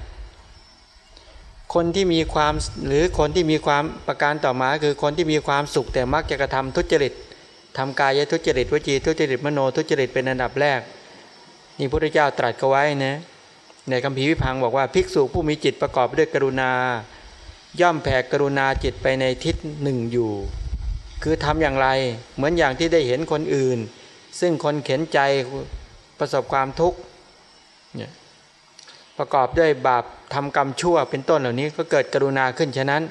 คนที่มีความหรือคนที่มีความประการต่อมาคือคนที่มีความสุขแต่มักจะกระทำทุจริตทำกายทุจริตวจีทุจริตมโนทุจริตเป็นอันดับแรกนี่พระพุทธเจ้าตรัสเขาไว้นะ ในคำพีวิพังบอกว่าภิกษุผู้มีจิตประกอบด้วยกรุณา ย่อมแผ่กรุณาจิตไปในทิศหนึ่งอยู่ คือทำอย่างไรเหมือนอย่างที่ได้เห็นคนอื่น ซึ่งคนเข็นใจประสบความทุกข์ประกอบด้วยบาปทำกรรมชั่วเป็นต้นเหล่านี้ก็เกิดกรุณาขึ้นฉะนั้น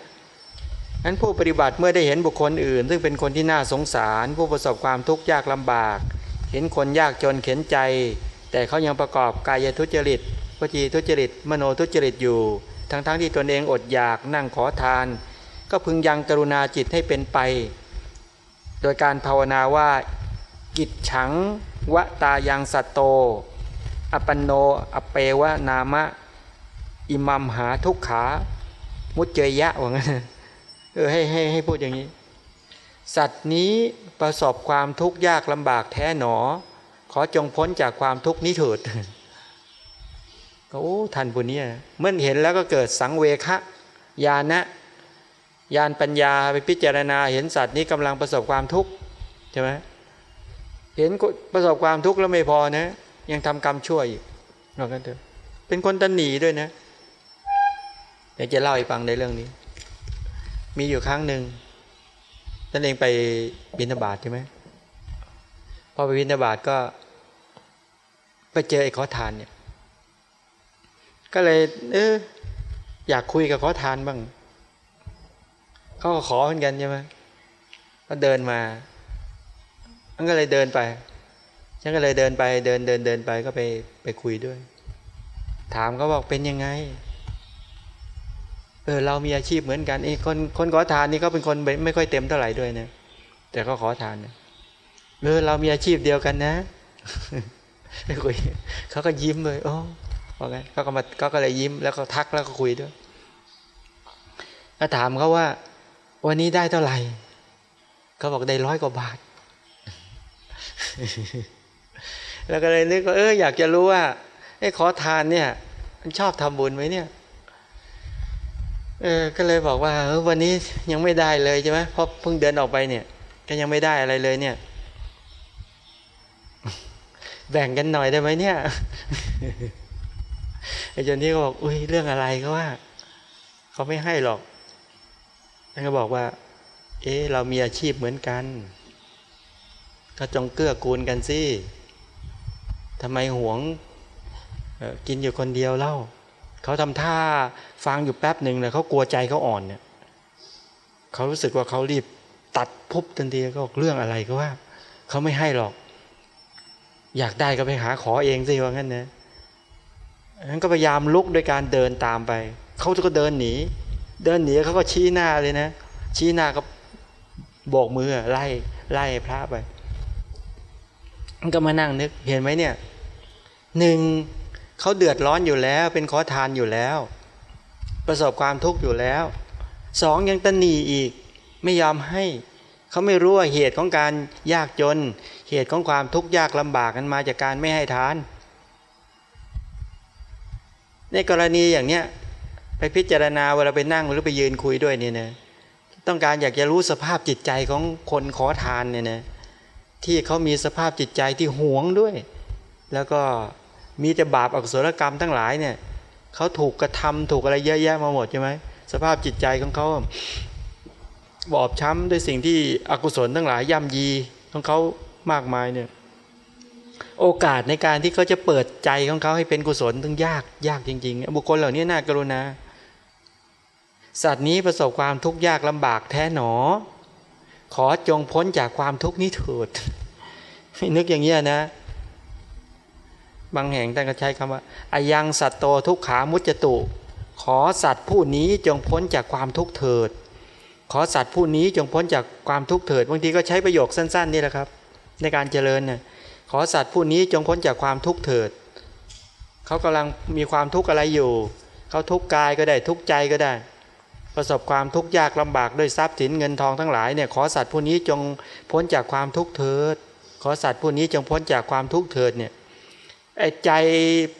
นั้นผู้ปฏิบัติเมื่อได้เห็นบุคคลอื่น ซึ่งเป็นคนที่น่าสงสาร ผู้ประสบความทุกข์ยากลำบาก เห็นคนยากจนเข็นใจ แต่เขายังประกอบกายทุจริต วจีทุจริต มโนทุจริตอยู่ ทั้งๆทที่ตนเองอดอยากนั่งขอทาน ก็พึงยังกรุณาจิตให้เป็นไป โดยการภาวนาว่า กิจฉังวะตายังสัตโต อปันโนอเปวะนามะ อิมัมหาทุกขา มุจเจยะว่างั้นเออให้ให้ให้พูดอย่างนี้ สัตว์นี้ประสบความทุกข์ยากลำบากแท้หนอ ขอจงพ้นจากความทุกข์นี้เถิด ก็โอ้ท่านผู้นี้เมื่อเห็นแล้วก็เกิดสังเวคะญาณนะญาณปัญญาไปพิจารณาเห็นสัตว์นี้กำลังประสบความทุกข์ใช่ไหมเห็นประสบความทุกข์แล้วไม่พอนะ ยังทำกรรมชั่วอีกนอกกันเถอะเป็นคนตันหนีด้วยนะเดี๋ยวจะเล่าให้ฟังในเรื่องนี้ มีอยู่ครั้งหนึ่งท่านเองไปบินาบาตใช่ไหมพอไปบินาบาตก็ ไปเจอไอ้ขอทานเนี่ย ก็เลย เอออยากคุยกับขอทานบ้างเขาก็ขอเหมือนกันใช่ไหมก็เดินมามันก็เลยเดินไป ฉันก็เลยเดินไป เดินเดินเดินไปก็ไปไปคุยด้วย ถามเขาบอกเป็นยังไง เออเรามีอาชีพเหมือนกันไอ้คนคนขอทานนี่เขาเป็นคนไม่ค่อยเต็มเท่าไหร่ด้วยนะแต่ก็ขอทานเนี่ยเออเรามีอาชีพเดียวกันนะคุยเขาก็ยิ้มเลย โอ้ ว่าไงเขาก็มาเขาก็เลยยิ้มแล้วก็ทักแล้วก็คุยด้วยก็ถามเขาว่า วันนี้ได้เท่าไหร่เขาบอกได้ร้อยกว่าบาท แล้วก็เลยนึกว่าเอออยากจะรู้ว่าไอ้ขอทานเนี่ยมันชอบทำบุญไหมเนี่ย เออ ก็เลยบอกว่าเออวันนี้ยังไม่ได้เลยใช่ไหมเพราะเพิ่งเดินออกไปเนี่ย ก็ยังไม่ได้อะไรเลยเนี่ย แบ่งกันหน่อยได้ไหมเนี่ย ไอ้จนที่ก็บอกอุ้ยเรื่องอะไรก็ว่าเขาไม่ให้หรอกท่านก็บอกว่า เอ๊เรามีอาชีพเหมือนกัน ก็จงเกื้อกูลกันสิทำไมหวงกินอยู่คนเดียวเล่าเขาทำท่าฟังอยู่แป๊บหนึ่งเลยเขากลัวใจเขาอ่อนเนี่ยเขารู้สึกว่าเขารีบตัดพุบทันทีก็เรื่องอะไรก็ว่าเขาไม่ให้หรอก อยากได้ก็ไปหาขอเองสิว่างั้นนะ นั้นก็พยายามลุกโดยการเดินตามไป เขาก็เดินหนี เดินหนีเขาก็ชี้หน้าเลยนะ ชี้หน้าก็โบกมือไล่ไล่พระไปก็มานั่งนึกเห็นไหมเนี่ยหนึ่งเขาเดือดร้อนอยู่แล้ว เป็นขอทานอยู่แล้ว ประสบความทุกข์อยู่แล้วสองยังตนีอีก ไม่ยอมให้เขาไม่รู้ว่าเหตุของการยากจน เหตุของความทุกข์ยากลำบากกันมาจากการไม่ให้ทาน ในกรณีอย่างเนี้ยไปพิจารณาเวลาไปนั่งหรือไปยืนคุยด้วยเนี่ยนะต้องการอยากจะรู้สภาพจิตใจของคนขอทานเนี่ยนะที่เขามีสภาพจิตใจที่หวงด้วย แล้วก็มีแต่บาปอักุศลกรรมทั้งหลายเนี่ยเขาถูกกระทำถูกอะไรเยอะแยะมาหมดใช่ไหมสภาพจิตใจของเขาบอบช้ำด้วยสิ่งที่อกุศลทั้งหลายย่ำยีของเขามากมายเนี่ย โอกาสในการที่เขาจะเปิดใจของเขาให้เป็นกุศลต้องยากยากจริง ๆ บุคคลเหล่านี้น่ากรุณา สัตว์นี้ประสบความทุกข์ยากลำบากแท้หนอ ขอจงพ้นจากความทุกข์นี้เถิดนึกอย่างนี้นะ บางแห่งท่านก็ใช้คำว่าอายังสัตโตทุกขามุจตุ ขอสัตว์ผู้นี้จงพ้นจากความทุกข์เถิด ขอสัตว์ผู้นี้จงพ้นจากความทุกข์เถิดบางทีก็ใช้ประโยคสั้น ๆ นี่แหละครับ ในการเจริญนะ่ย ขอสัตว์ผู้นี้จงพ้นจากความทุกข์เถิด เขากำลังมีความทุกข์อะไรอยู่ เขาทุกข์กายก็ได้ทุกข์ใจก็ได้ ประสบความทุกข์ยากลำบากด้วยทรัพย์สินเงินทองทั้งหลายเนี่ยขอสัตว์ผู้นี้จงพ้นจากความทุกข์เถิด ขอสัตว์ผู้นี้จงพ้นจากความทุกข์เถิดเนี่ยไอ้ใจ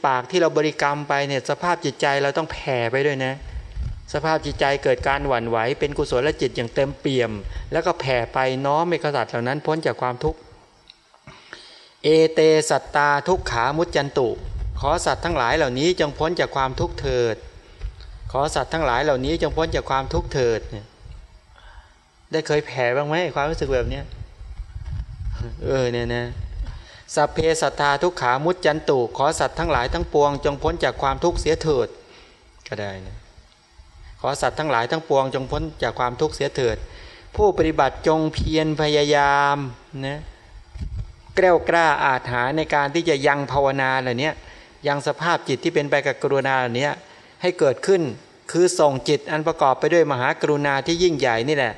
ปากที่เราบริกรรมไปเนี่ยสภาพจิตใจเราต้องแผ่ไปด้วยนะ สภาพจิตใจเกิดการหวั่นไหวเป็นกุศลจิตอย่างเต็มเปี่ยม แล้วก็แผ่ไปน้อมไม่กษัตริย์เหล่านั้นพ้นจากความทุกข์ เอเตสัตตาทุกขามุจจันตุ ขอสัตว์ทั้งหลายเหล่านี้จงพ้นจากความทุกข์เถิด ขอสัตว์ทั้งหลายเหล่านี้จงพ้นจากความทุกข์เถิดเนี่ยได้เคยแผ่บ้างไหมความรู้สึกแบบเนี้ยเออเนี่ยนะสัพเพสัตตาทุกขามุจจันตุ ขอสัตว์ทั้งหลายทั้งปวงจงพ้นจากความทุกข์เสียเถิดก็ได้นะขอสัตว์ทั้งหลายทั้งปวงจงพ้นจากความทุกข์เสียเถิด ผู้ปฏิบัติจงเพียรพยายามนะ กล้ากล้าอาถาในการที่จะยังภาวนาเหล่านี้ยังสภาพจิตที่เป็นไปกับกรุณาเหล่านี้ให้เกิดขึ้นคือส่งจิตอันประกอบไปด้วยมหากรุณาที่ยิ่งใหญ่นี่แหละ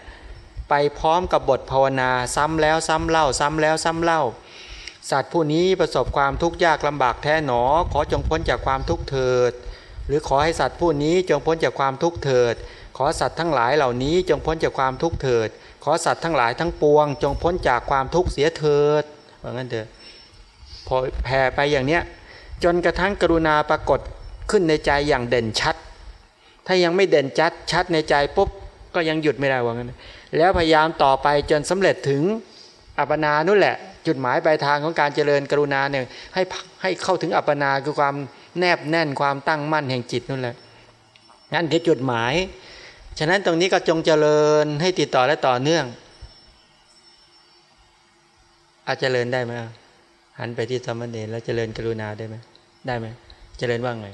ไปพร้อมกับบทภาวนาซ้ำแล้วซ้ำเล่า ซ้ำแล้วซ้ำเล่า สัตว์ผู้นี้ประสบความทุกข์ยากลำบากแท้หนอ ขอจงพ้นจากความทุกข์เถิด หรือขอให้สัตว์ผู้นี้จงพ้นจากความทุกข์เถิด ขอสัตว์ทั้งหลายเหล่านี้จงพ้นจากความทุกข์เถิด ขอสัตว์ทั้งหลายทั้งปวง จงพ้นจากความทุกข์เสียเถิด ว่างั้นเถอะพอแผ่ไปอย่างเนี้ยจนกระทั่งกรุณาปรากฏขึ้นในใจอย่างเด่นชัด ถ้ายังไม่เด่นชัดชัดในใจปุ๊บก็ยังหยุดไม่ได้ว่างั้น แล้วพยายามต่อไปจนสำเร็จถึงอัปปนานู่นแหละ จุดหมายปลายทางของการเจริญกรุณาเนี่ยให้ให้เข้าถึงอัปปนาคือความแนบแน่นความตั้งมั่นแห่งจิตนั่นแหละนั่นคือจุดหมาย ฉะนั้นตรงนี้ก็จงเจริญให้ติดต่อและต่อเนื่อง อาจเจริญได้ไหมหันไปที่สมณเณรแล้วเจริญกรุณาได้ไหมได้ไหมเจริญว่าไง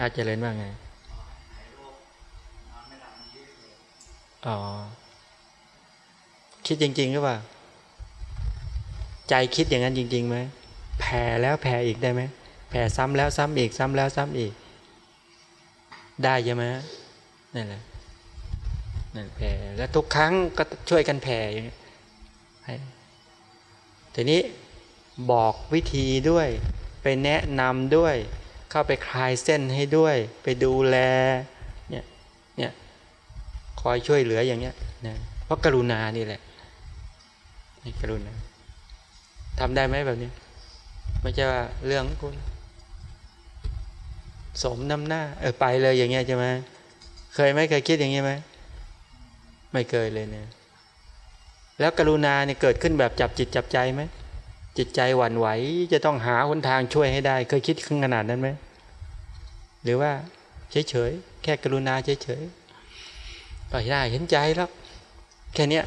อาจเจริญว่าไงอ๋อคิดจริงๆหรือเปล่าใจคิดอย่างนั้นจริงๆไหมแผ่แล้วแผ่อีกได้ไหมแผ่ซ้ำแล้วซ้ำอีกซ้ำแล้วซ้ำอีก ได้ใช่ไหมนั่นแหละนั่นแผ่แล้วทุกครั้งก็ช่วยกันแผ่อย่างนี้ ทีนี้บอกวิธีด้วย ไปแนะนำด้วย เข้าไปคลายเส้นให้ด้วย ไปดูแลเนี่ยเนี่ยคอยช่วยเหลืออย่างเนี้ยนะเพราะกรุณานี่แหละนี่กรุณาทำได้ไหมแบบนี้ไม่ใช่ว่าเรื่องคุณสมน้ำหน้า เออไปเลยอย่างเงี้ยใช่ไหมเคยไหมเคยคิดอย่างเงี้ยไหมไม่เคยเลยเนี่ย แล้วกรุณาเนี่ยเกิดขึ้นแบบจับจิตจับใจไหมจิตใจหวั่นไหวจะต้องหาหนทางช่วยให้ได้ เคยคิดขึ้นาดนั้นไหมหรือว่าเฉยๆแค่กรุณาเฉยๆก็ได้เห็นใจแล้วแค่นี้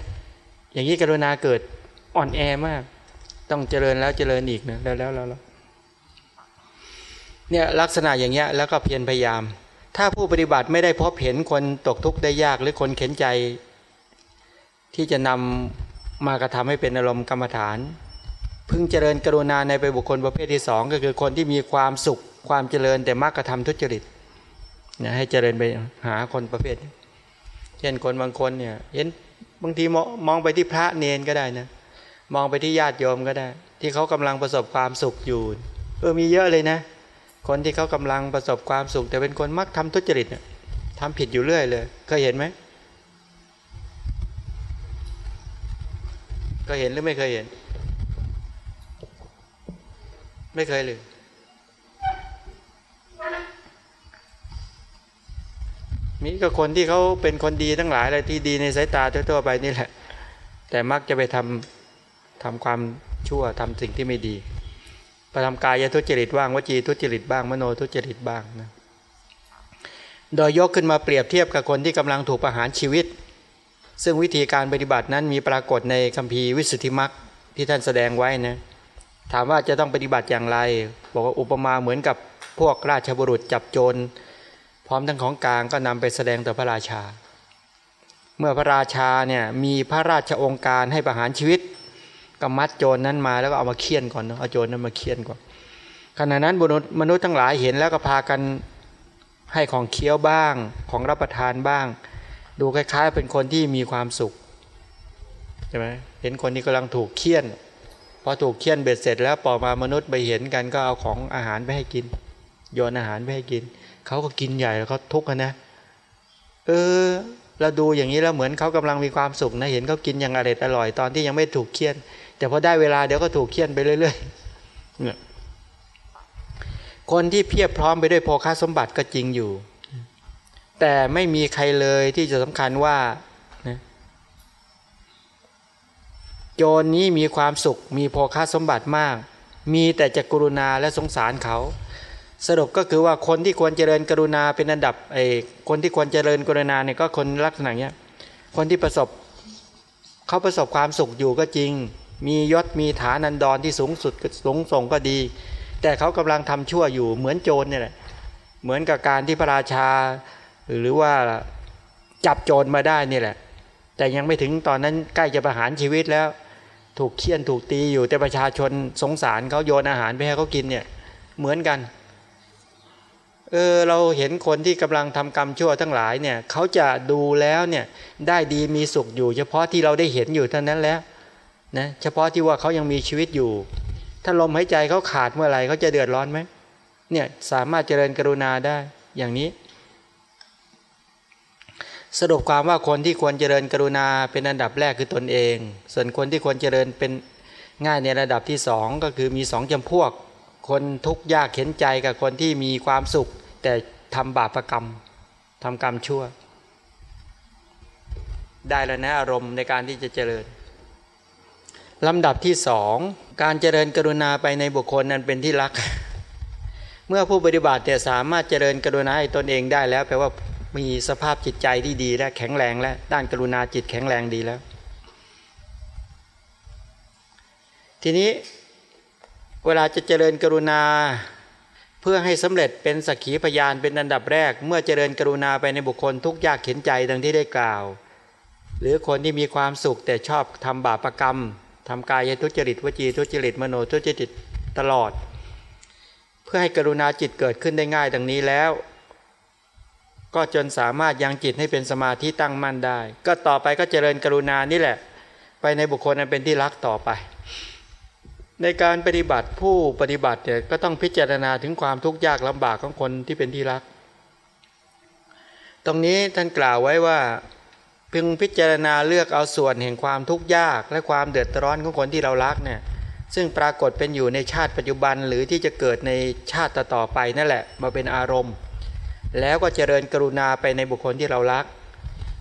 อย่างนี้กรุณาเกิดอ่อนแอมาก ต้องเจริญแล้วเจริญอีกนะแล้วแล้วแล้วเนี่ยลักษณะอย่างเงี้ยแล้วก็เพียรพยายาม ถ้าผู้ปฏิบัติไม่ได้พบเห็นคนตกทุกข์ได้ยากหรือคนเข็นใจ ที่จะนำมากระทำให้เป็นอารมณ์กรรมฐาน พึงเจริญกรุณาในไปบุคคลประเภทที่สองก็คือคนที่มีความสุขความเจริญแต่มากกระทำทุจริตเนี่ยให้เจริญไปหาคนประเภท เช่นคนบางคนเนี่ยเห็นบางทีมองไปที่พระเนนก็ได้นะมองไปที่ญาติโยมก็ได้ ที่เขากำลังประสบความสุขอยู่เออมีเยอะเลยนะ คนที่เขากำลังประสบความสุข แต่เป็นคนมักทำทุจริตทำผิดอยู่เรื่อยเลย เคยเห็นไหม เคยเห็นหรือไม่เคยเห็น ไม่เคยเลยมีก็คนที่เขาเป็นคนดีทั้งหลายอะไรที่ดีในสายตาทั่วๆไปนี่แหละ แต่มักจะไปทำทำความชั่วทำสิ่งที่ไม่ดีไปทำกายทุจริตบ้างวจีทุจริตบ้างมโนทุจริตบ้างนะโดยยกขึ้นมาเปรียบเทียบกับคนที่กำลังถูกประหารชีวิต ซึ่งวิธีการปฏิบัตินั้นมีปรากฏในคัมภีร์วิสุทธิมรรคที่ท่านแสดงไว้นะถามว่าจะต้องปฏิบัติอย่างไร บอกว่าอุปมาเหมือนกับพวกราชบุรุษจับโจร พร้อมทั้งของกลางก็นำไปแสดงต่อพระราชา เมื่อพระราชาเนี่ยมีพระราชองค์การให้ประหารชีวิตก็มัดโจรนั้นมาแล้วก็เอามาเคี่ยนก่อนเอาโจรนั้นมาเคี่ยนก่อนขณะนั้นมนุษย์ทั้งหลายเห็นแล้วก็พากันให้ของเคี้ยวบ้างของรับประทานบ้าง ดูคล้าย ๆ เป็นคนที่มีความสุขใช่ไหมเห็นคนนี้กำลังถูกเคี่ยนพอถูกเคี่ยนเบ็ดเสร็จแล้วปอมามนุษย์ไปเห็นกันก็เอาของอาหารไปให้กิน โยนอาหารไปให้กินเขาก็กินใหญ่แล้วเขาทุกข์นะเออเราดูอย่างนี้แล้วเหมือนเขากำลังมีความสุขนะเห็นเขากินอย่างอร่อยอร่อยตอนที่ยังไม่ถูกเคี่ยน แต่พอได้เวลาเดี๋ยวก็ถูกเคี่ยนไปเรื่อยๆคนที่เพียบพร้อมไปด้วยโภคาสมบัติก็จริงอยู่ แต่ไม่มีใครเลยที่จะสำคัญว่าโจรนี้มีความสุขมีโภคาสมบัติมาก มีแต่จะกรุณาและสงสารเขา สรุปก็คือว่าคนที่ควรเจริญกรุณาเป็นอันดับไอ้คนที่ควรเจริญกรุณาเนี่ยก็คนลักษณะเนี้ยคนที่ประสบเขาประสบความสุขอยู่ก็จริง มียศมีฐานันดรที่สูงสุดสูงส่งก็ดี แต่เขากำลังทำชั่วอยู่เหมือนโจรเนี่ยแหละเหมือนกับการที่พระราชา หรือว่าจับโจรมาได้นี่แหละ แต่ยังไม่ถึงตอนนั้นใกล้จะประหารชีวิตแล้ว ถูกเคี่ยนถูกตีอยู่แต่ประชาชนสงสารเขาโยนอาหารไปให้เขากินเนี่ยเหมือนกันเออเราเห็นคนที่กำลังทำกรรมชั่วทั้งหลายเนี่ยเขาจะดูแล้วเนี่ยได้ดีมีสุขอยู่ เฉพาะที่เราได้เห็นอยู่เท่านั้นแล้วนะเฉพาะที่ว่าเขายังมีชีวิตอยู่ ถ้าลมหายใจเขาขาดเมื่อไหร่เขาจะเดือดร้อนไหมเนี่ยสามารถเจริญกรุณาได้อย่างนี้ สรุปความว่าคนที่ควรเจริญกรุณาเป็นอันดับแรกคือตนเอง ส่วนคนที่ควรเจริญเป็นง่ายในระดับที่สองก็คือมีสองจำพวก คนทุกข์ยากเข็นใจกับคนที่มีความสุข แต่ทำบาปรกรรมทำกรรมชั่ว ได้แล้วนะอารมณ์ในการที่จะเจริญลำดับที่สองการเจริญกรุณาไปในบุคคลนั้นเป็นที่รัก เมื่อผู้ปฏิบัติเนี่ยสามารถเจริญกรุณาให้ตนเองได้แล้วแปลว่า มีสภาพจิตใจที่ดีและแข็งแรงและด้านกรุณาจิตแข็งแรงดีแล้ว ทีนี้เวลาจะเจริญกรุณา เพื่อให้สำเร็จเป็นสักขีพยานเป็นอันดับแรก เมื่อเจริญกรุณาไปในบุคคลทุกยากเข็นใจดังที่ได้กล่าว หรือคนที่มีความสุขแต่ชอบทำบาปรกรรมทำกายทุจริตวจีทุจริตมโนทุจริตตลอด เพื่อให้กรุณาจิตเกิดขึ้นได้ง่ายดังนี้แล้ว ก็จนสามารถยังจิตให้เป็นสมาธิตั้งมั่นได้ ก็ต่อไปก็เจริญกรุณานี่แหละ ไปในบุคคลนั้นเป็นที่รักต่อไป ในการปฏิบัติผู้ปฏิบัติเนี่ยก็ต้องพิจารณาถึงความทุกข์ยากลำบากของคนที่เป็นที่รัก ตรงนี้ท่านกล่าวไว้ว่าพึงพิจารณาเลือกเอาส่วนแห่งความทุกข์ยาก และความเดือดร้อนของคนที่เรารักเนี่ยซึ่งปรากฏเป็นอยู่ในชาติปัจจุบันหรือที่จะเกิดในชาติต่อไปนั่นแหละมาเป็นอารมณ์ แล้วก็เจริญกรุณาไปในบุคคลที่เรารัก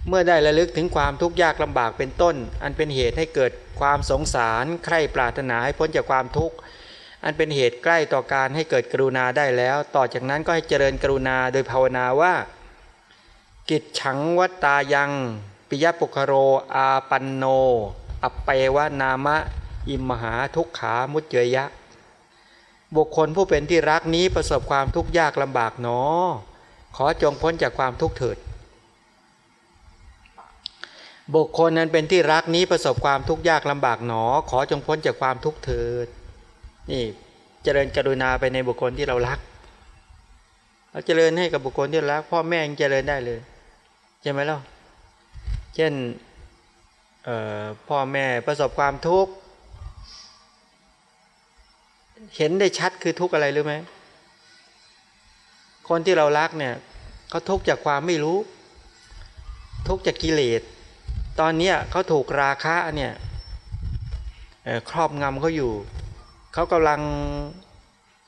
เมื่อได้ระลึกถึงความทุกข์ยากลำบากเป็นต้น อันเป็นเหตุให้เกิดความสงสาร ใคร่ปรารถนาให้พ้นจากความทุกข์ อันเป็นเหตุใกล้ต่อการให้เกิดกรุณาได้แล้ว ต่อจากนั้นก็ให้เจริญกรุณาโดยภาวนาว่า กิจฉังวัตตายัง ปิยปุคโร อาปันโน อัปเปวานามะ อิมมหาทุกขามุจเจยะ บุคคลผู้เป็นที่รักนี้ประสบความทุกข์ยากลำบากหนอ ขอจงพ้นจากความทุกข์เถิด บุคคลนั้นเป็นที่รักนี้ประสบความทุกข์ยากลำบากหนอ ขอจงพ้นจากความทุกข์เถิด นี่เจริญกรุณาไปในบุคคลที่เรารักเราเจริญให้กับบุคคลที่รัก พ่อแม่ยังเจริญได้เลยใช่ไหมล่ะเช่นพ่อแม่ประสบความทุกข์เห็นได้ชัดคือทุกข์อะไรรู้ไหม คนที่เรารักเนี่ยเขาทุกข์จากความไม่รู้ ทุกข์จากกิเลส ตอนนี้เขาถูกราคะเนี่ยครอบงำเขาอยู่ เขากำลัง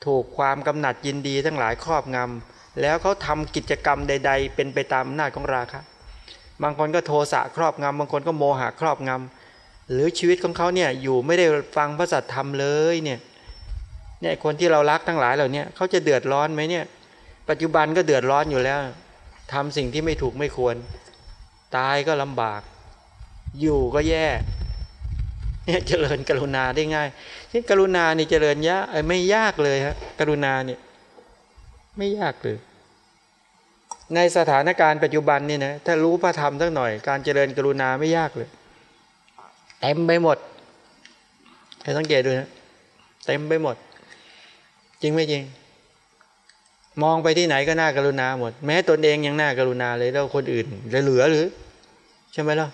ถูกความกำหนัดยินดีทั้งหลายครอบงำแล้วเขาทำกิจกรรมใด ๆ เป็นไปตามอำนาจของราคะบางคนก็โทสะครอบงำบางคนก็โมหะครอบงำหรือชีวิตของเขาเนี่ยอยู่ไม่ได้ฟังพระสัทธรรมเลยเนี่ยเนี่ยคนที่เรารักทั้งหลายเหล่านี้เขาจะเดือดร้อนไหมเนี่ย ปัจจุบันก็เดือดร้อนอยู่แล้วทำสิ่งที่ไม่ถูกไม่ควร ตายก็ลำบาก อยู่ก็แย่เนี่ยเจริญกรุณาได้ง่ายที่กรุณานี่เจริญยากไม่ยากเลยฮะกรุณาเนี่ยไม่ยากเลย ในสถานการณ์ปัจจุบันนี่นะถ้ารู้พระธรรมสักหน่อย การเจริญกรุณาไม่ยากเลยเต็มไปหมดให้สังเกตดูนะเต็มไปหมด จริงไม่จริง มองไปที่ไหนก็น่ากรุณาหมด แม้ตนเองยังน่ากรุณาเลยแล้วคนอื่นจะเหลือหรือ ใช่ไหมล่ะ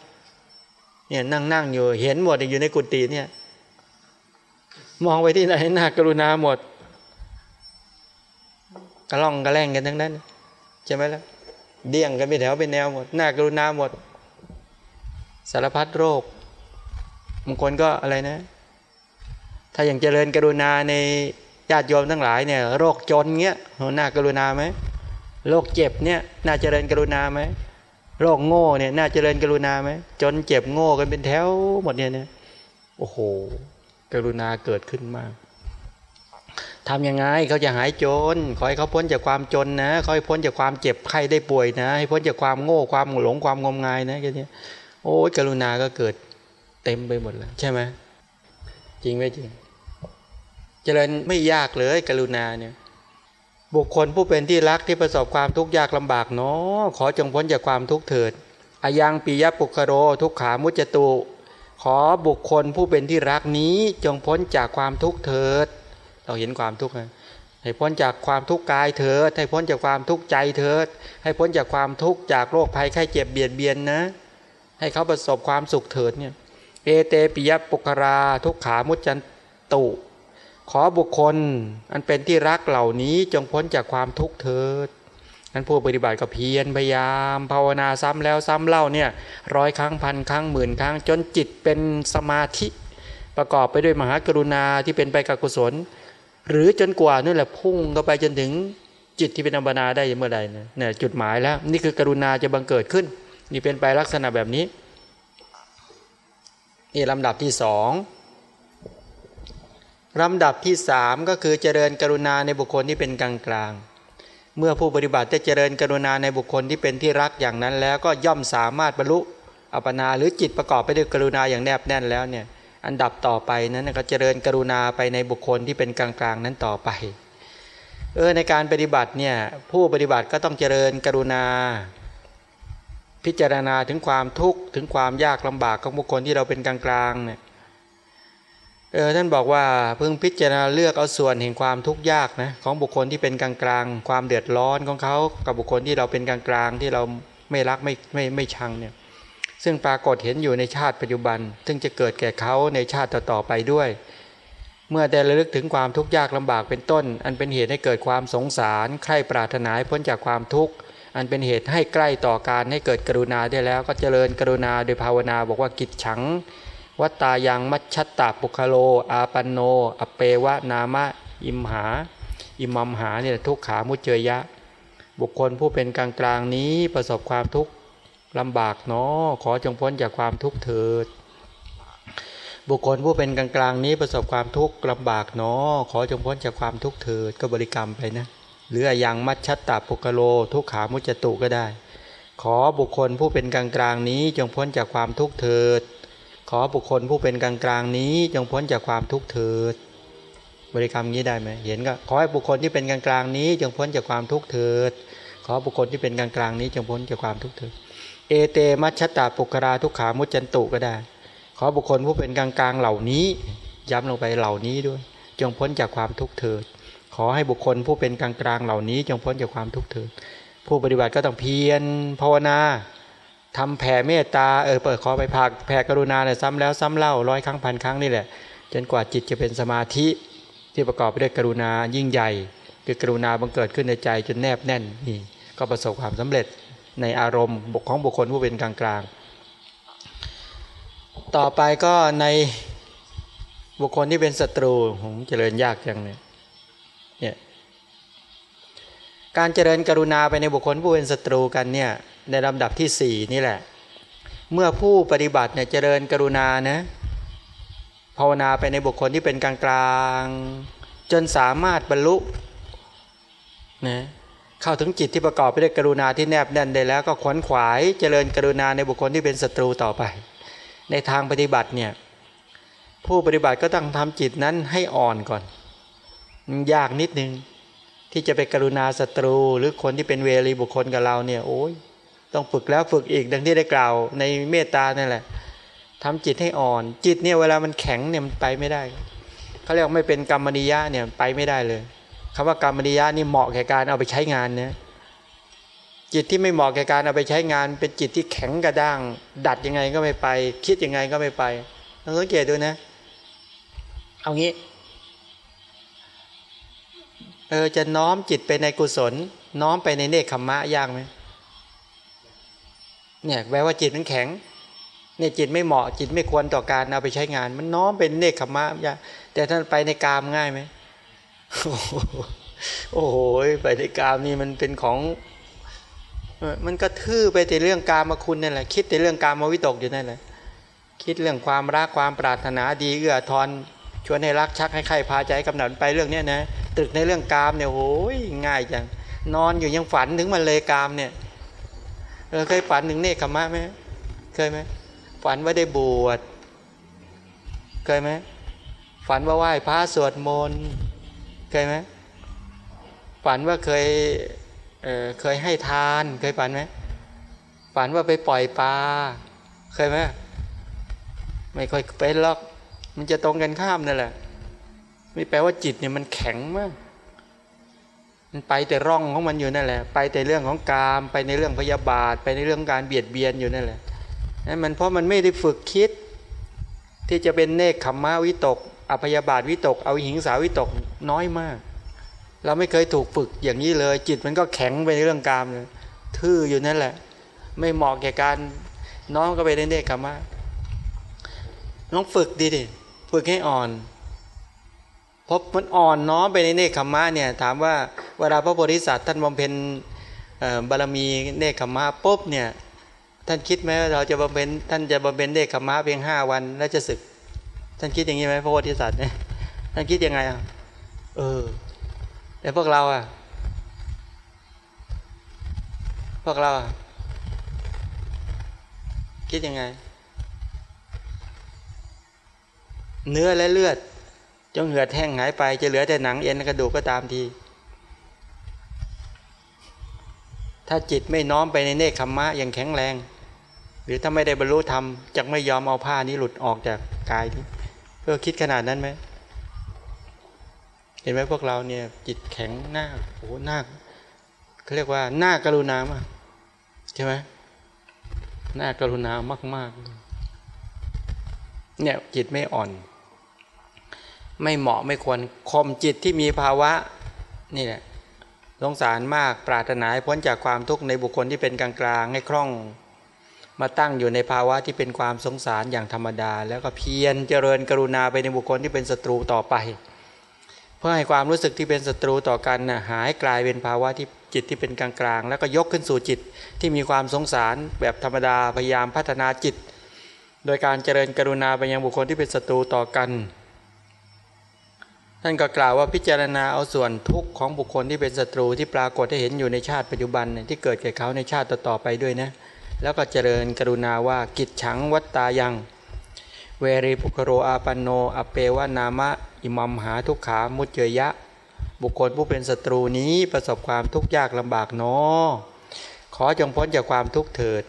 เนี่ยนั่งนั่งอยู่เห็นหมดอยู่ในกุฏิเนี่ย มองไปที่ไหนน่ากรุณาหมดกระล่องกระแล่งกันทั้งนั้นใช่ไหมล่ะเดี่ยงกันไปแถวเป็นแนวหมดน่ากรุณาหมด สารพัดโรคบางคนก็อะไรนะ ถ้าอย่างเจริญกรุณาใน ญาติโยมทั้งหลายเนี่ยโรคจนเงี้ยน่ากรุณาไหมโรคเจ็บเนี่ยน่าเจริญกรุณาไหมโรคโง่เนี่ยน่าเจริญกรุณาไหมจนเจ็บโง่กันเป็นแถวหมดเนี่ยเนี่ยโอ้โห กรุณาเกิดขึ้นมากทำยังไงเขาจะหายจน ขอให้เขาพ้นจากความจนนะขอให้พ้นจากความเจ็บไข้ได้ป่วยนะ ให้พ้นจากความโง่ความหลงความงมงายนะแค่นี้โอ้ยกรุณาก็เกิดเต็มไปหมดเลยใช่ไหมจริงไหมจริง เจริญไม่ยากเลยกรุณาเนี่ยบุคคลผู้เป็นที่รักที่ประสบความทุกข์ยากลำบากเนาะขอจงพ้นจากความทุกข์เถิดอายังปิยปุคโร ทุกขามุจตุ ขอบุคคลผู้เป็นที่รักนี้จงพ้นจากความทุกข์เถิด เราเห็นความทุกข์ให้พ้นจากความทุกข์กายเถิด ให้พ้นจากความทุกข์ใจเถิด ให้พ้นจากความทุกข์จากโรคภัยไข้เจ็บเบียดเบียนนะ ให้เขาประสบความสุขเถิดเนี่ยเอเตปิยปุครา ทุกขามุจจันตุ ขอบุคคล อันเป็นที่รักเหล่านี้จงพ้นจากความทุกข์เถิดนั้นผู้ปฏิบัติก็เพียรพยายาม ภาวนาซ้ำแล้วซ้ำเล่าเนี่ยร้อยครั้งพันครั้งหมื่นครั้ง จนจิตเป็นสมาธิ ประกอบไปด้วยมหากรุณาที่เป็นไปกับกุศล หรือจนกว่านั่นแหละพุ่งเข้าไปจนถึงจิตที่เป็นอัปนาได้เมื่อใดเนี่ยจุดหมายแล้ว นี่คือกรุณาจะบังเกิดขึ้น นี่เป็นไปลักษณะแบบนี้นี่ลำดับที่สอง ลำดับที่สามก็คือเจริญกรุณาในบุคคลที่เป็นกลางกลางเมื่อผู้ปฏิบัติได้เจริญกรุณาในบุคคลที่เป็นที่รักอย่างนั้น แล้วก็ย่อมสามารถบรรลุอัปปนาหรือจิตประกอบไปด้วยกรุณาอย่างแนบแน่นแล้วเนี่ยอันดับต่อไปนั้นก็เจริญกรุณาไปในบุคคลที่เป็นกลางกลางนั้นต่อไปเออในการปฏิบัติเนี่ยผู้ปฏิบัติก็ต้องเจริญกรุณา พิจารณาถึงความทุกข์ถึงความยากลำบากของบุคคลที่เราเป็นกลางกลางเนี่ย เออท่านบอกว่าเพิ่งพิจารณาเลือกเอาส่วนแห่งความทุกข์ยากนะของบุคคลที่เป็นกลางกลางความเดือดร้อนของเขากับบุคคลที่เราเป็นกลางกลางที่เราไม่รักไม่ไม่ไม่ชังเนี่ยซึ่งปรากฏเห็นอยู่ในชาติปัจจุบัน ซึ่งจะเกิดแก่เขาในชาติต่อๆไปด้วย เมื่อได้ระลึกถึงความทุกข์ยากลำบากเป็นต้น อันเป็นเหตุให้เกิดความสงสารใคร่ปรารถนาให้พ้นจากความทุกข์อันเป็นเหตุให้ใกล้ต่อการให้เกิดกรุณาได้แล้ว ก็เจริญกรุณาโดยภาวนาบอกว่ากิจฉัง วัตตายังมัชชัตตาปุคโล อาปันโน อเปวะนามะ อิมหา อิมัมหาเนี่ยทุกขามุจเจยะ บุคคลผู้เป็นกลางกลางนี้ประสบความทุกข์ลำบากเนาะขอจงพ้นจากความทุกข์เถิด บุคคลผู้เป็นกลางกลางนี้ประสบความทุกข์ลำบากเนาะขอจงพ้นจากความทุกข์เถิดก็บริกรรมไปนะ หรืออย่างมัชชัตตาปุกโล ทุกขามุจตุก็ได้ ขอบุคคลผู้เป็นกลางกลางนี้จงพ้นจากความทุกข์เถิด ขอบุคคลผู้เป็นกลางกลางนี้ จงพ้นจากความทุกข์เถิด บริกรรมนี้ได้ไหมเห็นก็ขอให้บุคคลที่เป็นกลางกลางนี้ จงพ้นจากความทุกข์เถิด ขอบุคคลที่เป็นกลางกลางนี้ จงพ้นจากความทุกข์เถิด เอเตมัชชตาปุกราทุกขามุจจันตุก็ได้ ขอบุคคลผู้เป็นกลางกลางเหล่านี้ ย้ำลงไปเหล่านี้ด้วย จงพ้นจากความทุกข์เถิด ขอให้บุคคลผู้เป็นกลางกลางเหล่านี้ จงพ้นจากความทุกข์เถิด ผู้ปฏิบัติก็ต้องเพียรภาวนา ทำแผ่เมตตาเออเปิดขอไปพากแผ่กรุณาเนี่ยซ้ำแล้วซ้ำเล่าร้อยครั้งพันครั้งนี่แหละจนกว่าจิตจะเป็นสมาธิที่ประกอบไปด้วยกรุณายิ่งใหญ่ คือกรุณาบังเกิดขึ้นในใจจนแนบแน่นนี่ก็ประสบความสำเร็จในอารมณ์ของบุคคลผู้เป็นกลางกลางต่อไปก็ในบุคคลที่เป็นศัตรูผมเจริญยากจังเนี่ยเนี่ยการเจริญกรุณาไปในบุคคลผู้เป็นศัตรูกันเนี่ย ในลำดับที่สี่นี่แหละ เมื่อผู้ปฏิบัติเนี่ยเจริญกรุณานะภาวนาไปในบุคคลที่เป็นกลางกลางจนสามารถบรรลุนะเข้าถึงจิตที่ประกอบไปด้วยกรุณาที่แนบแน่นได้แล้วก็ขวนขวายเจริญกรุณาในบุคคลที่เป็นศัตรูต่อไป ในทางปฏิบัติเนี่ยผู้ปฏิบัติก็ต้องทำจิตนั้นให้อ่อนก่อน ยากนิดนึง ที่จะไปกรุณาศัตรูหรือคนที่เป็นเวรีบุคคลกับเราเนี่ยโอ้ย ต้องฝึกแล้วฝึกอีกดังที่ได้กล่าวในเมตตานั่นแหละทำจิตให้อ่อน จิตเนี่ยเวลามันแข็งเนี่ยมันไปไม่ได้เขาเรียกไม่เป็นกรรมนิยะเนี่ยไปไม่ได้เลยคำว่ากรรมนิยะนี่เหมาะแก่การเอาไปใช้งานนะจิตที่ไม่เหมาะแก่การเอาไปใช้งาน เป็นจิตที่แข็งกระด้าง ดัดยังไงก็ไม่ไป คิดยังไงก็ไม่ไปลองสังเกตดูนะ เอางี้เออจะน้อมจิตไปในกุศล น้อมไปในเนคขมมะยากไหม เนี่ยแปลว่าจิตมันแข็งเนี่ยจิตไม่เหมาะจิตไม่ควรต่อการเอาไปใช้งาน มันน้อมเป็นเนคขมะยาแต่ท่านไปในกามง่ายไหมโอ้โหไปในกามนี่มันเป็นของมันก็ทื่อไปแต่เรื่องกามมาคุณนั่นแหละคิดแต่เรื่องกามมาวิตกอยู่นั่นแหละคิดเรื่องความรักความปรารถนาดีเอื้อทอนชวนให้รักชักให้ใครพาใจกำหนัดไปเรื่องเนี้ยนะตึกในเรื่องกามเนี่ยโอ้ยง่ายจังนอนอยู่ยังฝันถึงมันเลยกามเนี่ย อเคยฝันถึงเนคขมะไหมเคยไหมฝันว่าได้บวชเคยไหมฝันว่าไหว้พระสวดมนต์เคยไหมฝันว่าเคยเเคยให้ทานเคยฝันไหมฝันว่าไปปล่อยปลาเคยไหมไม่ค่อยเป็นหรอก มันจะตรงกันข้ามนั่นแหละไม่แปลว่าจิตเนี่ยมันแข็งมาก มันไปแต่ร่องของมันอยู่นั่นแหละ ไปแต่เรื่องของกาม ไปในเรื่องพยาบาท ไปในเรื่องการเบียดเบียนอยู่นั่นแหละนั่นมันเพราะมันไม่ได้ฝึกคิด ที่จะเป็นเนคขมมาวิตกอภยาบาทวิตก เอาหิงสาวิตกน้อยมาก เราไม่เคยถูกฝึกอย่างนี้เลย จิตมันก็แข็งไปในเรื่องกามเลยทื่ออยู่นั่นแหละ ไม่เหมาะแก่การน้องก็ไปในเนคขมมะน้องฝึกดีดิฝึกให้อ่อน พบมันอ่อนน้อมไปในเนคขมมะเนี่ยถามว่าเวลาพระโพธิสัตว์ท่านบำเพ็ญบารมีเนคขมมะปุ๊บเนี่ยท่านคิดไหมว่าเราจะบำเพ็ญท่านจะบำเพ็ญเนคขมมะเพียงห้าวันแล้วจะศึก ท่านคิดอย่างนี้ไหมพระโพธิสัตว์เนี่ยท่านคิดยังไงอะเออแต่พวกเราอะพวกเราอะคิดยังไง เนื้อและเลือด จงเหือดแห้งหายไปจะเหลือแต่หนังเอ็นกระดูกก็ตามที ถ้าจิตไม่น้อมไปในเนคขมมะอย่างแข็งแรง หรือถ้าไม่ได้บรรลุธรรมจะไม่ยอมเอาผ้านี้หลุดออกจากกายนี้เพื่อคิดขนาดนั้นไหมเห็นไหมพวกเราเนี่ยจิตแข็งหน้าโอ้หน้าเขาเรียกว่าหน้ากรุณามากใช่ไหมหน้ากรุณามากๆเนี่ยจิตไม่อ่อน ไม่เหมาะไม่ควรข่มจิตที่มีภาวะนี่แหละสงสารมากปรารถนาพ้นจากความทุกข์ในบุคคลที่เป็นกลางๆให้คล่อง มาตั้งอยู่ในภาวะที่เป็นความสงสารอย่างธรรมดา แล้วก็เพียรเจริญกรุณาไปในบุคคลที่เป็นศัตรูต่อไป เพื่อให้ความรู้สึกที่เป็นศัตรูต่อกันนะหายกลายเป็นภาวะที่จิตที่เป็นกลางๆ แล้วก็ยกขึ้นสู่จิตที่มีความสงสารแบบธรรมดาพยายามพัฒนาจิต โดยการเจริญกรุณาไปยังบุคคลที่เป็นศัตรูต่อกัน ท่านก็กล่าวว่าพิจารณาเอาส่วนทุกข์ของบุคคลที่เป็นศัตรูที่ปรากฏให้เห็นอยู่ในชาติปัจจุบันที่เกิดแก่เขาในชาติต่อๆไปด้วยนะ แล้วก็เจริญกรุณาว่ากิจฉังวัตตายัง เวรีปุคโรอาปันโนอเปวานามะ อิมัมหาทุกขามุจเจยะ บุคคลผู้เป็นศัตรูนี้ประสบความทุกข์ยากลำบากนอขอจงพ้นจากความทุกข์เถิด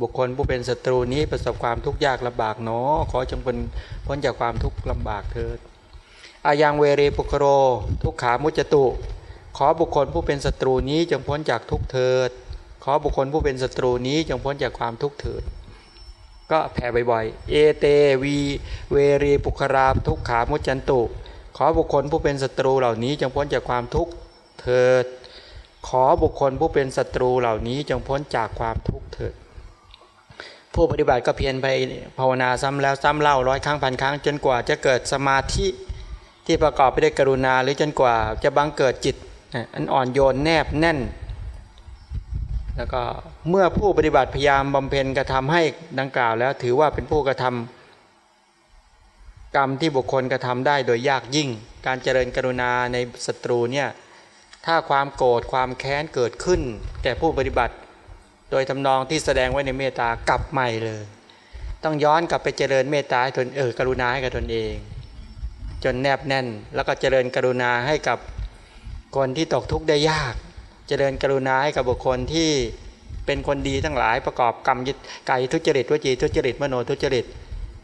บุคคลผู้เป็นศัตรูนี้ประสบความทุกข์ยากลำบากนอขอจงพ้นพ้นจากความทุกข์ลำบากเถิด อายังเวรีปุคโร ทุกขามุจตุ ขอบุคคลผู้เป็นศัตรูนี้จงพ้นจากทุกเถิด ขอบุคคลผู้เป็นศัตรูนี้จงพ้นจากความทุกข์เถิด ก็แผ่บ่อยๆ เอเตวีเวรีปุคราทุกขามุจันตุ ขอบุคคลผู้เป็นศัตรูเหล่านี้จงพ้นจากความทุกข์เถิด ขอบุคคลผู้เป็นศัตรูเหล่านี้จงพ้นจากความทุกข์เถิดผู้ปฏิบัติก็เพียรไปภาวนาซ้ำแล้วซ้ำเล่าร้อยครั้งพันครั้งจนกว่าจะเกิดสมาธิ ที่ประกอบไปด้วยกรุณาหรือจนกว่าจะบังเกิดจิตอันอ่อนโยนแนบแน่น แล้วก็เมื่อผู้ปฏิบัติพยายามบำเพ็ญกระทำให้ดังกล่าวแล้วถือว่าเป็นผู้กระทำกรรมที่บุคคลกระทำได้โดยยากยิ่ง การเจริญกรุณาในศัตรูเนี่ยถ้าความโกรธความแค้นเกิดขึ้น แก่ผู้ปฏิบัติ โดยทำนองที่แสดงไว้ในเมตตากลับใหม่เลย ต้องย้อนกลับไปเจริญเมตตาให้ตนเออกรุณาให้กับตนเอง จนแนบแน่น แล้วก็เจริญกรุณาให้กับคนที่ตกทุกข์ได้ยาก เจริญกรุณาให้กับบุคคลที่เป็นคนดีทั้งหลายประกอบกรรมยึดกายทุจริตวจีทุจริตมโนทุจริต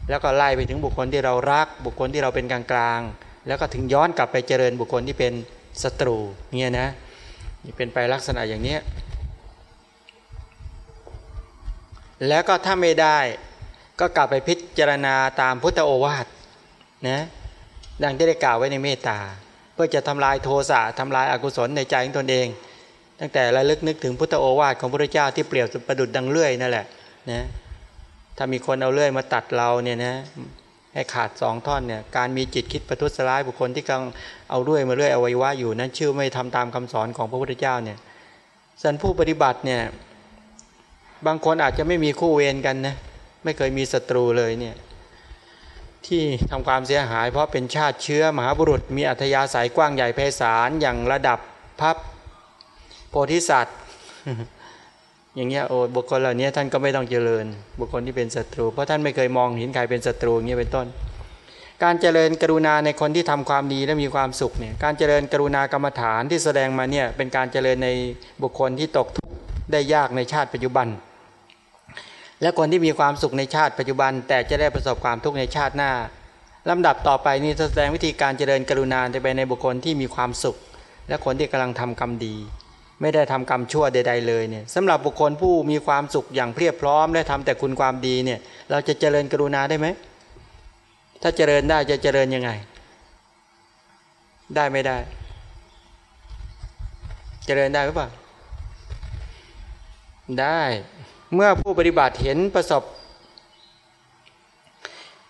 แล้วก็ไล่ไปถึงบุคคลที่เรารัก บุคคลที่เราเป็นกลางกลางแล้วก็ถึงย้อนกลับไปเจริญบุคคลที่เป็นศัตรูเนี่ยนะนี่เป็นไปลักษณะอย่างนี้แล้วก็ถ้าไม่ได้ก็กลับไปพิจารณาตามพุทธโอวาทนะ ดังที่ได้กล่าวไว้ในเมตตา เพื่อจะทำลายโทสะทำลายอากุศลในใจของตนเอง ตั้งแต่ระลึกนึกถึงพุทธโอวาทของพระเจ้าที่เปรียบประดุดดังเลื่อยนั่นแหละนะถ้ามีคนเอาเลื่อยมาตัดเราเนี่ยนะให้ขาดสองท่อนเนี่ยการมีจิตคิดประทุษร้ายบุคคลที่กำลังเอาเลื่อยมาเลื่อยอวัยวะอยู่นั้นชื่อไม่ทำตามคำสอนของพระพุทธเจ้าเนี่ยสันผู้ปฏิบัติเนี่ยบางคนอาจจะไม่มีคู่เวรกันนะไม่เคยมีศัตรูเลยเนี่ย ที่ทำความเสียหาย เพราะเป็นชาติเชื้อมหาบุรุษ มีอัธยาศัยกว้างใหญ่ไพศาลอย่างระดับพับโพธิสัตว์ อย่างเงี้ยโอ้บุคคลเหล่านี้ท่านก็ไม่ต้องเจริญ บุคคลที่เป็นศัตรู เพราะท่านไม่เคยมองเห็นใครเป็นศัตรูเงี้ยเป็นต้น การเจริญกรุณาในคนที่ทำความดีและมีความสุขเนี่ยการเจริญกรุณากรรมฐานที่แสดงมาเนี่ยเป็นการเจริญในบุคคลที่ตกทุกข์ได้ยากในชาติปัจจุบัน และคนที่มีความสุขในชาติปัจจุบัน แต่จะได้ประสบความทุกข์ในชาติหน้าลำดับต่อไปนี้แสดงวิธีการเจริญกรุณาไปในบุคคลที่มีความสุข และคนที่กำลังทำกรรมดี ไม่ได้ทำกรรมชั่วใด ๆ เลยเนี่ยสำหรับบุคคลผู้มีความสุขอย่างเพียบพร้อมและทำแต่คุณความดีเนี่ยเราจะเจริญกรุณาได้ไหมถ้าเจริญได้จะเจริญยังไง ได้ไม่ได้ เจริญได้หรือเปล่าได้ เมื่อผู้ปฏิบัติเห็นประสบ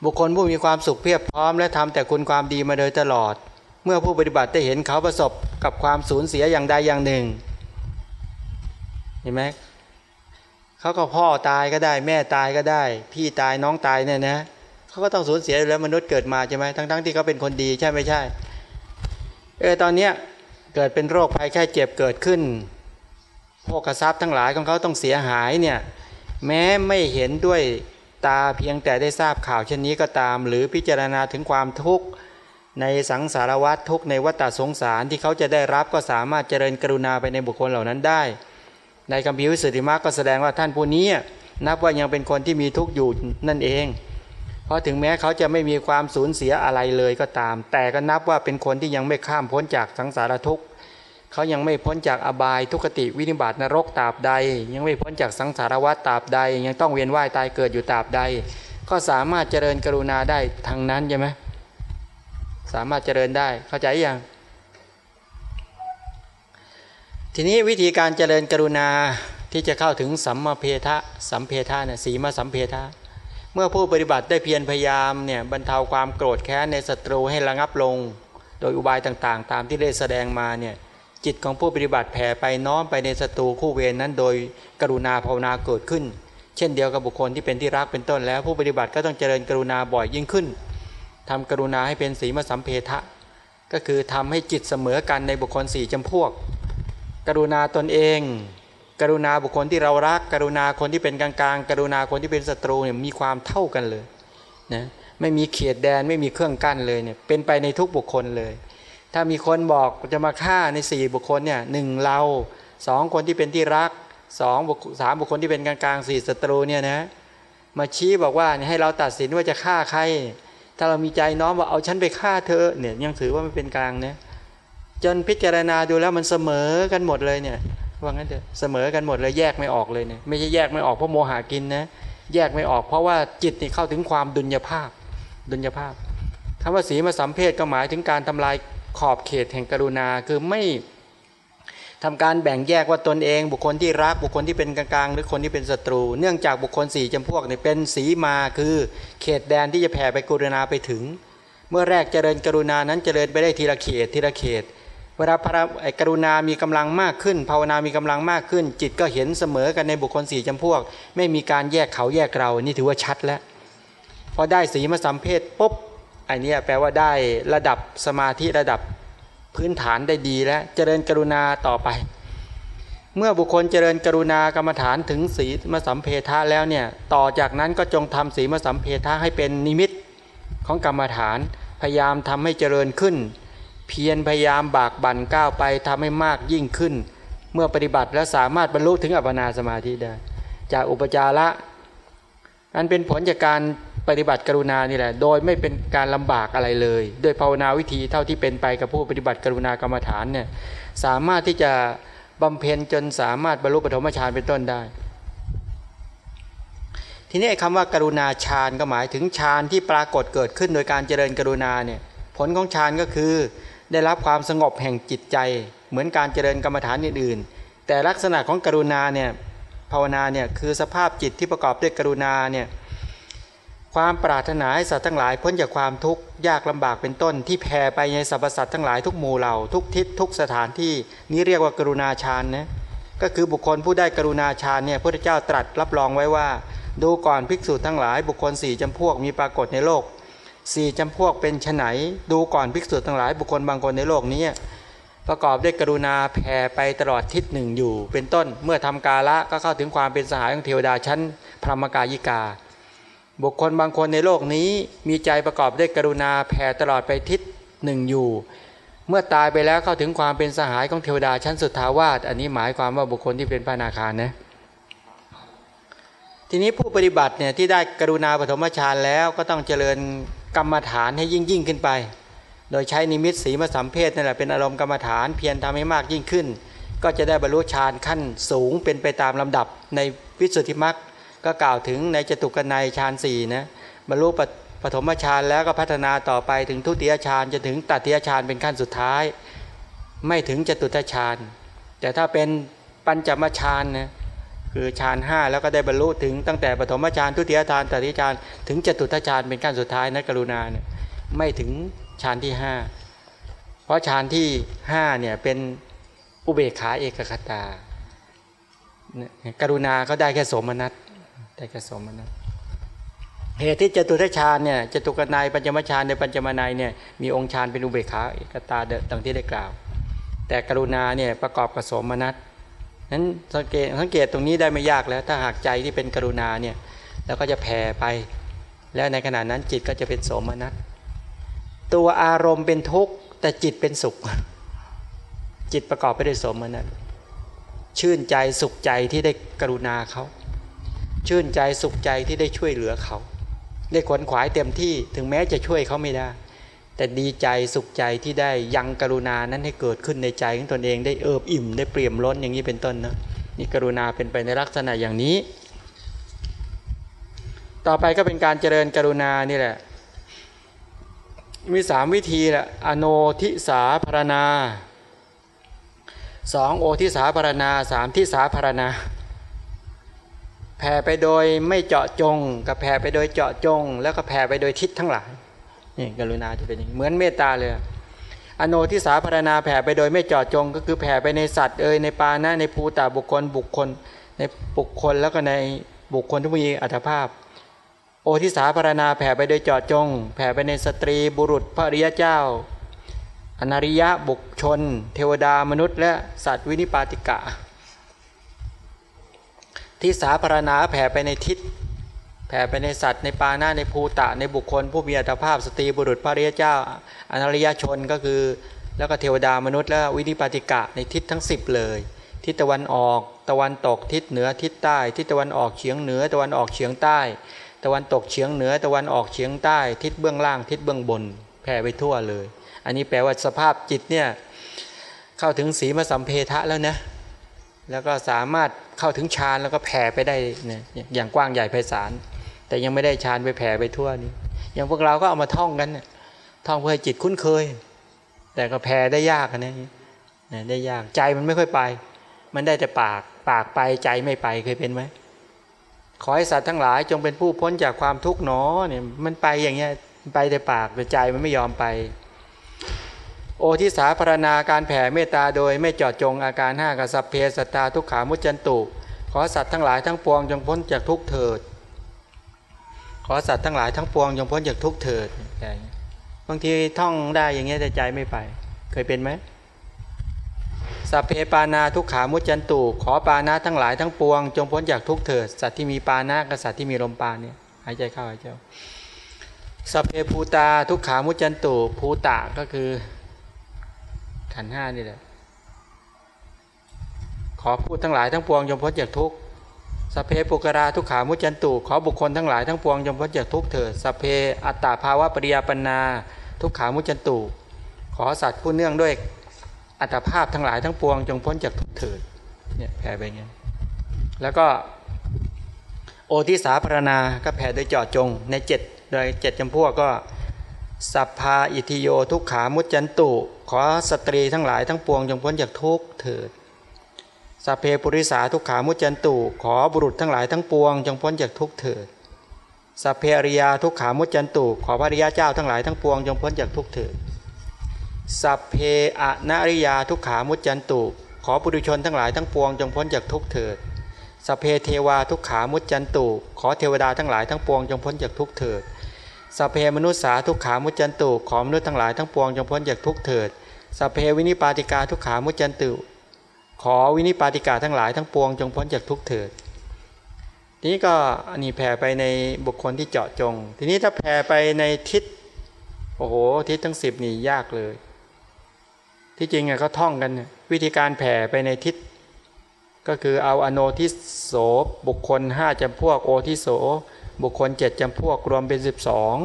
บุคคลผู้มีความสุขเพียบพร้อม และทำแต่คุณความดีมาโดยตลอด เมื่อผู้ปฏิบัติได้เห็นเขาประสบกับความสูญเสียอย่างใดอย่างหนึ่งเห็นไหมเขาก็พ่อตายก็ได้ แม่ตายก็ได้ พี่ตายน้องตายเนี่ยนะเขาก็ต้องสูญเสียแล้วมนุษย์เกิดมาใช่ไหมทั้งๆทที่เขาเป็นคนดีใช่ไม่ใช่เออตอนเนี้ยเกิดเป็นโรคภัยแค่เจ็บเกิดขึ้น พวกทรัพย์ทั้งหลายของเขาต้องเสียหายเนี่ยแม้ไม่เห็นด้วยตาเพียงแต่ได้ทราบข่าวเช่นนี้ก็ตาม หรือพิจารณาถึงความทุกข์ในสังสารวัฏทุกในวัฏสงสารที่เขาจะได้รับก็สามารถเจริญกรุณาไปในบุคคลเหล่านั้นได้ ในคำพิวิสุทธิมรรคก็แสดงว่าท่านผู้นี้นับว่ายังเป็นคนที่มีทุกข์อยู่นั่นเอง เพราะถึงแม้เขาจะไม่มีความสูญเสียอะไรเลยก็ตาม แต่ก็นับว่าเป็นคนที่ยังไม่ข้ามพ้นจากสังสารทุกข์ เขายังไม่พ้นจากอบายทุกติวินิบาตนรกตราบใด ยังไม่พ้นจากสังสารวัฏตราบใด ยังต้องเวียนว่ายตายเกิดอยู่ตราบใด ก็สามารถเจริญกรุณาได้ทางนั้นใช่ไหมสามารถเจริญได้เข้าใจยังทีนี้วิธีการเจริญกรุณาที่จะเข้าถึงสัมมาเพทะสัมเพทะเนี่ยสีมาสัมเพทะเมื่อผู้ปฏิบัติได้เพียรพยายามเนี่ยบรรเทาความโกรธแค้นในศัตรูให้ระงับลง โดยอุบายต่างๆ ตามที่ได้แสดงมาเนี่ย จิตของผู้ปฏิบัติแผ่ไปน้อมไปในศัตรูคู่เวรนนั้น โดยกรุณาภาวนาเกิดขึ้น เช่นเดียวกับบุคคลที่เป็นที่รักเป็นต้นแล้ว ผู้ปฏิบัติก็ต้องเจริญกรุณาบ่อยยิ่งขึ้นทำกรุณาให้เป็นสีมาสัมเพทะ ก็คือทำให้จิตเสมอกันในบุคคลสี่จำพวก กรุณาตนเอง กรุณาบุคคลที่เรารัก กรุณาคนที่เป็นกลางๆ กรุณาคนที่เป็นศัตรูเนี่ยมีความเท่ากันเลยนะไม่มีเขตแดนไม่มีเครื่องกั้นเลยเนี่ยเป็นไปในทุกบุคคลเลย ถ้ามีคนบอกจะมาฆ่าในสี่บุคคลเนี่ยหนึ่งเราสองคนที่เป็นที่รักสองสามบุคคลที่เป็นกลางๆสี่ศัตรูเนี่ยนะมาชี้บอกว่าให้เราตัดสินว่าจะฆ่าใคร ถ้าเรามีใจน้อมว่าเอาฉันไปฆ่าเธอเนี่ยยังถือว่าไมันเป็นกลางนะจนพิจารณาดูแล้วมันเสมอกันหมดเลยเนี่ยว่างั้นเถอะเสมอกันหมดเลยแยกไม่ออกเลยเนี่ยไม่ใช่แยกไม่ออกเพราะโมหากินนะแยกไม่ออกเพราะว่าจิตนี่เข้าถึงความดุลยภาพ ดุลยภาพคำว่าสีมาสัมเพศก็หมายถึงการทำลาย ขอบเขตแห่งกรุณาคือไม่ทำการแบ่งแยกว่าตนเอง บุคคลที่รักบุคคลที่เป็นกลางๆ หรือคนที่เป็นศัตรู เนื่องจากบุคคลสี่จำพวกเนี่ยเป็นสีมาคือเขตแดนที่จะแผ่ไปกรุณาไปถึง เมื่อแรกเจริญกรุณานั้นเจริญไปได้ทีละเขตทีละเขตเวลาพระกรุณามีกำลังมากขึ้น ภาวนามีกำลังมากขึ้น จิตก็เห็นเสมอกันในบุคคลสี่จำพวก ไม่มีการแยกเขาแยกเรานี่ถือว่าชัดแล้วพอได้สีมาสัมเพศปุ๊บ อันนี้แปลว่าได้ระดับสมาธิระดับพื้นฐานได้ดีแล้วเจริญกรุณาต่อไป เมื่อบุคคลเจริญกรุณากรรมฐานถึงสีมสัมเพทะแล้วเนี่ยต่อจากนั้นก็จงทำสีมสัมเพทะให้เป็นนิมิตของกรรมฐานพยายามทำให้เจริญขึ้น เพียรพยายามบากบั่นก้าวไปทำให้มากยิ่งขึ้น เมื่อปฏิบัติแล้วสามารถบรรลุถึงอัปปนาสมาธิได้ จากอุปจาระอันเป็นผลจากการ ปฏิบัติกรุณานี่แหละ โดยไม่เป็นการลำบากอะไรเลยโดยภาวนาวิธีเท่าที่เป็นไปกับผู้ปฏิบัติกรุณากรรมฐานเนี่ยสามารถที่จะบำเพ็ญจนสามารถบรรลุปฐมฌานเป็นต้นได้ ทีนี้คำว่ากรุณาฌานก็หมายถึงฌานที่ปรากฏเกิดขึ้นโดยการเจริญกรุณาเนี่ยผลของฌานก็คือ ได้รับความสงบแห่งจิตใจ เหมือนการเจริญกรรมฐานอื่นๆแต่ลักษณะของกรุณาเนี่ยภาวนาเนี่ยคือสภาพจิตที่ประกอบด้วยกรุณาเนี่ย ความปรารถนาให้สัตว์ทั้งหลายพ้นจากความทุกข์ยากลำบากเป็นต้น ที่แผ่ไปในสรรพสัตว์ทั้งหลายทุกหมู่เหล่าทุกทิศทุกสถานที่นี้เรียกว่ากรุณาฌานนะก็คือบุคคลผู้ได้กรุณาฌานเนี่ยพระเจ้าตรัสรับรองไว้ว่า ดูก่อนภิกษุทั้งหลาย บุคคลสี่จำพวกมีปรากฏในโลกสี่จำพวกเป็นไนดูก่อนภิกษุทั้งหลาย บุคคลบางคนในโลกนี้ประกอบด้วยกรุณาแผ่ไปตลอดทิศหนึ่งอยู่ เป็นต้นเมื่อทำกาละก็เข้าถึงความเป็นสหายของเทวดาชั้นพรหมกายิกา บุคคลบางคนในโลกนี้มีใจประกอบด้วยกรุณาแผ่ตลอดไปทิศหนึ่งอยู่ เมื่อตายไปแล้วเข้าถึงความเป็นสหายของเทวดาชั้นสุดทาวาสอันนี้หมายความว่าบุคคลที่เป็นพระนาคานะทีนี้ผู้ปฏิบัติเนี่ยที่ได้กรุณาปฐมฌานแล้วก็ต้องเจริญกรรมฐานให้ยิ่งยิ่งขึ้นไป โดยใช้นิมิตสีมาสัมเพศนั่นแหละเป็นอารมณ์กรรมฐานเพียรทำให้มากยิ่งขึ้น ก็จะได้บรรลุฌานขั้นสูงเป็นไปตามลำดับในวิสุทธิมรรค ก็กล่าวถึงในจตุกนัยฌานสี่นะบรรลุปฐมฌานแล้วก็พัฒนาต่อไปถึงทุติยฌานจะถึงตัติยฌานเป็นขั้นสุดท้าย ไม่ถึงจตุตฌานแต่ถ้าเป็นปัญจมฌานนะคือฌานห้าแล้วก็ได้บรรลุถึงตั้งแต่ปฐมฌานทุติยฌานตัติยฌานถึงจตุตฌานเป็นขั้นสุดท้ายนะกรุณาเนี่ยไม่ถึงฌานที่ห้าเพราะฌานที่ห้าเนี่ยเป็นอุเบกขาเอกคตา กรุณาเขาได้แค่สมนัต ได้แค่สมนัตเหตุที่จตุทัชฌานเนี่ยจตุกนัยปัญจมฌานในปัญจมนัยเนี่ยมีองค์ฌานเป็นอุเบกขาเอกตาดังที่ได้กล่าว แต่กรุณาเนี่ยประกอบกับสมนัตนั้นสังเกตสังเกตตรงนี้ได้ไม่ยากแล้ว ถ้าหากใจที่เป็นกรุณาเนี่ยแล้วก็จะแผ่ไป แล้วในขณะนั้นจิตก็จะเป็นสมนัตตัวอารมณ์เป็นทุกข์แต่จิตเป็นสุข จิตประกอบไปด้วยสมนัตชื่นใจสุขใจที่ได้กรุณาเขา ชื่นใจสุขใจที่ได้ช่วยเหลือเขา ได้ขวนขวายเต็มที่ถึงแม้จะช่วยเขาไม่ได้ แต่ดีใจสุขใจที่ได้ยังกรุณานั้นให้เกิดขึ้นในใจของตนเองได้เอิบอิ่ม ได้เปลี่ยมล้นอย่างนี้เป็นต้นนะนี่กรุณาเป็นไปในลักษณะอย่างนี้ ต่อไปก็เป็นการเจริญกรุณานี่แหละมีสามวิธีแหละอโนทิสาพารณาสองโอทิสาพารณาสามทิสาพารณา ผ่ไปโดยไม่เจาะจงกับแผ่ไปโดยเจาะจง แล้วก็แผ่ไปโดยทิศทั้งหลายนี่กรุณาจะเป็นอย่างเหมือนเมตตาเลยอโนทิสาพารณาแผ่ไปโดยไม่เจาะจง ก็คือแผ่ไปในสัตว์เอ่ยในปานะในภูตาบุคคลบุคคล ในบุคคลแล้วก็ในบุคคลที่มีอัตภาพ โอทิสาพารณาแผ่ไปโดยเจาะจง แผ่ไปในสตรีบุรุษพระริยเจ้า อนาริยะบุคชน เทวดามนุษย์ และสัตว์วินิปาติกะ ทิสาพารณาแผ่ไปในทิศแผ่ไปในสัตว์ในปาหน้าในภูตะในบุคคล ผู้มีอัตภาพสตรีบุรุษพระริยเจ้าอนาริยชนก็คือ แล้วก็เทวดามนุษย์และวินิปาติกะในทิศทั้ง 10 เลย ทิศตะวันออก ตะวันตกทิศเหนือทิศใต้ ทิศตะวันออกเฉียงเหนือ ตะวันออกเฉียงใต้ ตะวันตกเฉียงเหนือ ตะวันออกเฉียงใต้ ทิศเบื้องล่าง ทิศเบื้องบน แผ่ไปทั่วเลย อันนี้แปลว่าสภาพจิตเนี่ยเข้าถึงสีมาสัมเพทะแล้วนะ แล้วก็สามารถเข้าถึงฌานแล้วก็แผ่ไปได้เนี่ยอย่างกว้างใหญ่ไพศาลแต่ยังไม่ได้ฌานไปแผ่ไปทั่วนี้อย่างพวกเราก็เอามาท่องกันเนี่ยท่องเพื่อจิตคุ้นเคย แต่ก็แผ่ได้ยากนะเนี่ยได้ยากใจมันไม่ค่อยไป มันได้แต่ปากปากไปใจไม่ไปเคยเป็นไหมขอให้สัตว์ทั้งหลายจงเป็นผู้พ้นจากความทุกข์หนอเนี่ยมันไปอย่างเงี้ยไปแต่ปากแต่ใจมันไม่ยอมไป โอทิสาพรณาการแผ่เมตตาโดยไม่เจาะจงอาการห้ากับสัพเพสตาทุกขามุจันตุ ขอสัตว์ทั้งหลายทั้งปวงจงพ้นจากทุกเถิด ขอสัตว์ทั้งหลายทั้งปวงจงพ้นจากทุกเถิดบางทีท่องได้อย่างเงี้ยแต่ใจไม่ไป เคยเป็นไหมสัพเพปานาทุกขามุจันตุ ขอปานาทั้งหลายทั้งปวง จงพ้นจากทุกเถิด สัตว์ที่มีปานากับสัตว์ที่มีลมปานเนี่ยหายใจเข้าหายใจสัพเพภูตาทุกขามุจันตุภูตาก็คือ ขันห้านี่แหละ ขอพูดทั้งหลายทั้งปวงยมพ้นจากทุกสเพปุกราทุกขามุจันตุขอบุคคลทั้งหลายทั้งปวงยมพ้นจากทุกเถิดสเพอัตตาภาวะปริยาปนา ทุกขามุจันตุขอสัตว์ผู้เนื่องด้วยอัตภาพทั้งหลายทั้งปวง จงพ้นจากทุกเถิดเนี่ยแผ่ไปเงี้ยแล้วก็โอทิสาพรณาก็แผ่โดยจอดจงในเจ็ดโดยเจ็ดจำพวกก็ สัพพาอิทิโยทุกขามุจันตุ ขอสตรีทั้งหลายทั้งปวงจงพ้นจากทุกเถิดสัพเพปุริสาทุกขามุจันตุ ขอบุรุษทั้งหลายทั้งปวงจงพ้นจากทุกเถิดสัพเพอริยาทุกขามุญจันตุ ขอพระอริยเจ้าทั้งหลายทั้งปวงจงพ้นจากทุกข์เถิดสัพเพอนริยาทุกขามุญจันตุ ขอปุถุชนทั้งหลายทั้งปวงจงพ้นจากทุกข์เถิดสัพเพเทวาทุกขามุญจันตุ ขอเทวดาทั้งหลายทั้งปวงจงพ้นจากทุกข์เถิด สัพเพมนุสสาทุกขามุญจันตุขอมนุษย์ทั้งหลายทั้งปวงจงพ้นจากทุกข์เถิดสัพเพวินิปาติกาทุกขามุจันตุ ขอวินิปาติกาทั้งหลายทั้งปวงจงพ้นจากทุกเถิดทีนี้ก็อันนี้แผ่ไปในบุคคลที่เจาะจง ทีนี้ถ้าแผ่ไปในทิศโอ้โหทิศทั้งสิบนี่ยากเลย ที่จริงอะเขาท่องกัน วิธีการแผ่ไปในทิศ ก็คือเอาอโนทิโสบุคคลห้าจำพวกโอทิโส บุคคลเจ็ดจำพวกรวมเป็นสิบสอง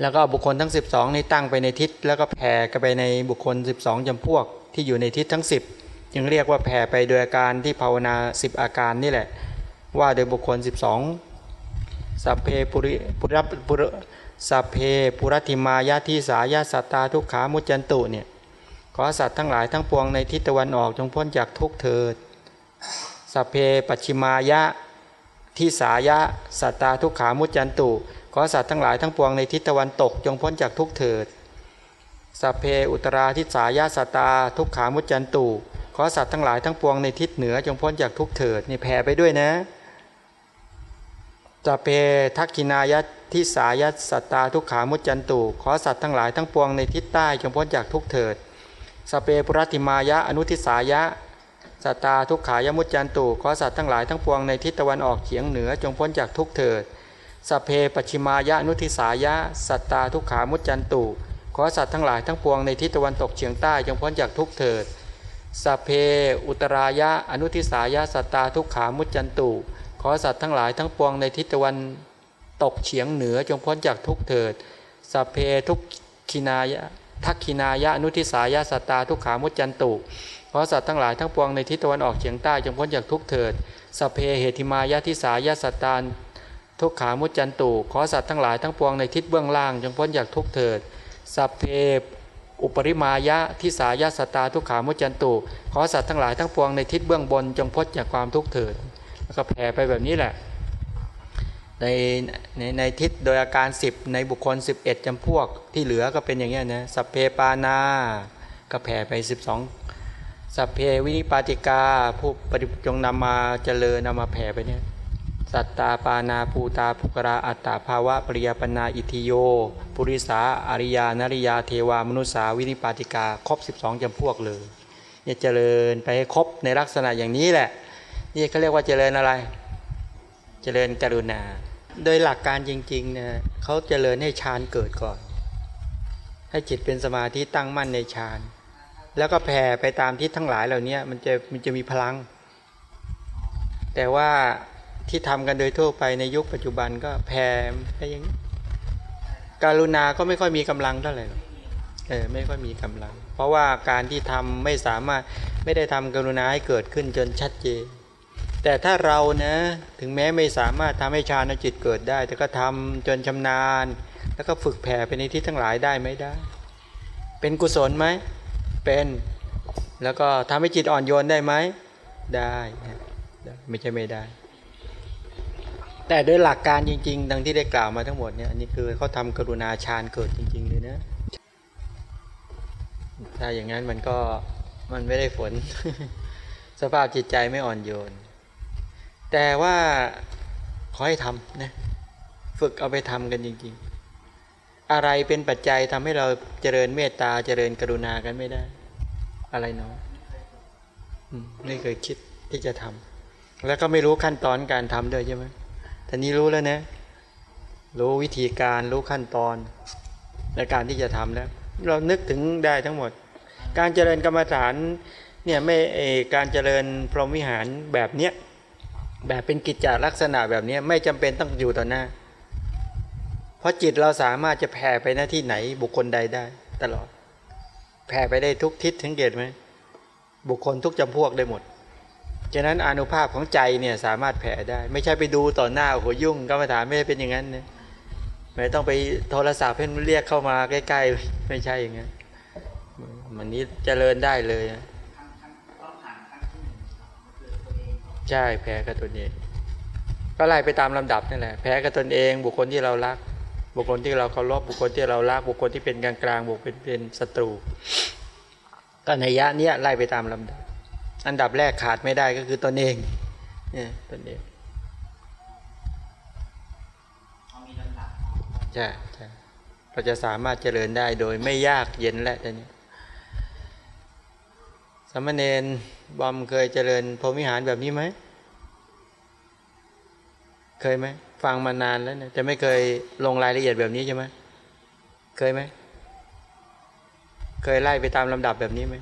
แล้วก็บุคคลทั้ง 12 นี้ตั้งไปในทิศ แล้วก็แผ่กันไปในบุคคล 12จำพวกที่อยู่ในทิศทั้ง 10 จึงเรียกว่าแผ่ไปโดยอาการที่ภาวนา 10 อาการนี่แหละ ว่าโดยบุคคล 12สัพเพปุริปุรปุรสัพเพปุรติมายาทิสายาสัตตาทุกขามุจันตุเนี่ยขอสัตว์ทั้งหลายทั้งปวงในทิศตะวันออกจงพ้นจากทุกเถิดสัพเพปัชิมายะ ทิสายะ สัตตาทุกขามุจันตุ ขอสัตว์ทั้งหลายทั้งปวงในทิศตะวันตกจงพ้นจากทุกเถิดสัพเพอุตราทิสายะสัตตา ทุกขามุจันตุขอสัตว์ทั้งหลายทั้งปวงในทิศเหนือจงพ้นจากทุกเถิดนี่แผ่ไปด้วยนะสัพเพทักกินายะทิสายะสัตตา ทุกขามุจันตุขอสัตว์ทั้งหลายทั้งปวงในทิศใต้จงพ้นจากทุกเถิดสัพเพปุรติมายะอนุทิสายะ สัตตาทุกขายมุจจันตุขอสัตว์ทั้งหลายทั้งปวงในทิศตะวันออกเฉียงเหนือจงพ้นจากทุกเถิดสเพปชิมายะนุทิสายะ สัตตาทุกขามุจจันตุขอสัตว์ทั้งหลายทั้งปวงในทิศตะวันตกเฉียงใต้จงพ้นจากทุกเถิดสเพอุตรายะอนุทิสายะสัตตาทุกขามุจจันตุขอสัตว์ทั้งหลายทั้งปวงในทิศตะวันตกเฉียงเหนือจงพ้นจากทุกเถิดสเพทุกขินายะทักขินายะนุทิสายะสัตตาทุกขามุจจันตุ ขอสัตว์ทั้งหลายทั้งปวงในทิศตะวันออกเฉียงใต้จงพ้นจากทุกเถิดสเพเหติมายะทิสายะสัตตานทุกขามุจจันตุขอสัตว์ทั้งหลายทั้งปวงในทิศเบื้องล่างจงพ้นจากทุกเถิดสัพเพอุปริมายะทิสายะสตาทุกขามุจจันตุขอสัตว์ทั้งหลายทั้งปวงในทิศเบื้องบนจงพ้นจากความทุกข์เถิดแล้วก็แผ่ไปแบบนี้แหละในในในทิศโดยอาการ 10 ในบุคคล 11จำพวกที่เหลือก็เป็นอย่างเงี้ยนะสัพเพปานา ก็แผ่ไป 12 สัพเพวินิปาติกา ผู้ปฏิจงนำมาเจริญนำมาแผ่ไปเนี่ยสัตตาปานาภูตาภุกราอัตตาภาวะปริยปนาอิทิโย ปุริสาอริยานริยาเทวามนุษาวินิปาติกา ครบ 12จำพวกเลยเนี่ยเจริญไปให้ครบในลักษณะอย่างนี้แหละ นี่เขาเรียกว่าเจริญอะไร เจริญกรุณา โดยหลักการจริงๆเนี่ยเขาเจริญให้ฌานเกิดก่อน ให้จิตเป็นสมาธิตั้งมั่นในฌาน แล้วก็แผ่ไปตามทิศทั้งหลายเหล่านี้มันจะมันจะมีพลัง แต่ว่าที่ทำกันโดยทั่วไปในยุคปัจจุบันก็แผ่ไปอย่างนี้การุณาก็ไม่ค่อยมีกำลังเท่าไหร่เออไม่ค่อยมีกำลัง เพราะว่าการที่ทำไม่สามารถไม่ได้ทำการุณาให้เกิดขึ้นจนชัดเจน แต่ถ้าเรานะถึงแม้ไม่สามารถทำให้ฌานจิตเกิดได้ แต่ก็ทำจนชำนาญ แล้วก็ฝึกแผ่ไปในที่ทั้งหลายได้ไหมได้ เป็นกุศลไหม เป็น แล้วก็ทำให้จิตอ่อนโยนได้ไหมได้ไม่ใช่ไม่ได้ แต่โดยหลักการจริง ๆ ดังที่ได้กล่าวมาทั้งหมดเนี่ยอันนี้คือเขาทำกรุณาฌานเกิดจริง ๆ เลยนะถ้าอย่างนั้นมันก็มันไม่ได้ผลสภาพจิตใจไม่อ่อนโยน แต่ว่าขอให้ทำนะฝึกเอาไปทำกันจริง ๆ อะไรเป็นปัจจัยทำให้เราเจริญเมตตาเจริญกรุณากันไม่ได้ อะไรเนาะไม่เคยคิดที่จะทำแล้วก็ไม่รู้ขั้นตอนการทำด้วยใช่ไหมทีนี้รู้แล้วนะ รู้วิธีการรู้ขั้นตอนในการที่จะทำแล้ว เรานึกถึงได้ทั้งหมด การเจริญกรรมฐานเนี่ยไม่เออการเจริญพรหมวิหารแบบเนี้ยแบบเป็นกิจจาลักษณะแบบนี้ไม่จำเป็นต้องอยู่ต่อหน้า เพราะจิตเราสามารถจะแผ่ไปหน้าที่ไหนบุคคลใดได้ ตลอด แผ่ไปได้ทุกทิศทั้งเกตไหมบุคคลทุกจำพวกได้หมดฉะนั้นอนุภาพของใจเนี่ยสามารถแผ่ได้ ไม่ใช่ไปดูต่อหน้าโอ้โหยุ่งกรรมฐานไม่ได้เป็นอย่างนั้นนะไม่ต้องไปโทรศัพท์ให้มันเรียกเข้ามาใกล้ๆ ไม่ใช่อย่างนั้นมันนี้เจริญได้เลยนะใช่แพ้กับตนเอง ก็ไล่ไปตามลำดับนั่นแหละแพ้กับตนเอง บุคคลที่เรารัก บุคคลที่เราเคารพบุคคลที่เรารักบุคคลที่เป็นกลางกลางบุคคลเป็นศัตรู ก็ในยะเนี้ยไล่ไปตามลำดับ อันดับแรกขาดไม่ได้ก็คือตนเองเนี่ยตนเองใช่ใช่เราจะสามารถเจริญได้โดยไม่ยากเย็นและตอนนี้สามเณรบอมเคยเจริญพรหมิหารแบบนี้ไหม เคยไหม ฟังมานานแล้วเนี่ยแต่ไม่เคยลงรายละเอียดแบบนี้ใช่ไหมเคยไหมเคยไล่ไปตามลำดับแบบนี้ไหม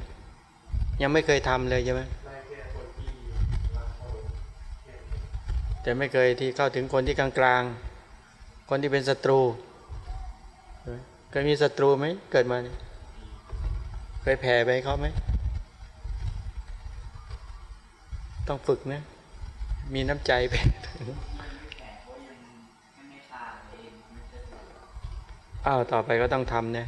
ยังไม่เคยทำเลยใช่ไหมแต่ไม่เคยที่เข้าถึงคนที่กลางๆคนที่เป็นศัตรูเคยมีศัตรูไหมเกิดมาเนี่ยเคยแผ่ไปเขาไหมต้องฝึกนะ มีน้ำใจไป อ้าวต่อไปก็ต้องทำเนะ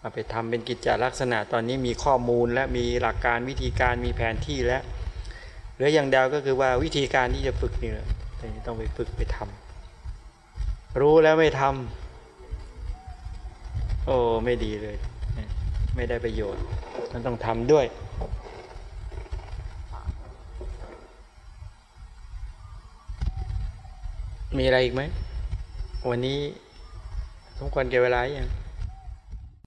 เอาไปทำเป็นกิจจลักษณะตอนนี้มีข้อมูลและมีหลักการวิธีการมีแผนที่แล้วเหลืออย่างเดียวก็คือว่าวิธีการที่จะฝึกนี่แหละต่ต้องไปฝึกไปทำรู้แล้วไม่ทำโอ้ไม่ดีเลย ไม่ได้ประโยชน์มันต้องทำด้วยมีอะไรอีกไหมวันนี้ สมควรเก็บเวลาอย่าง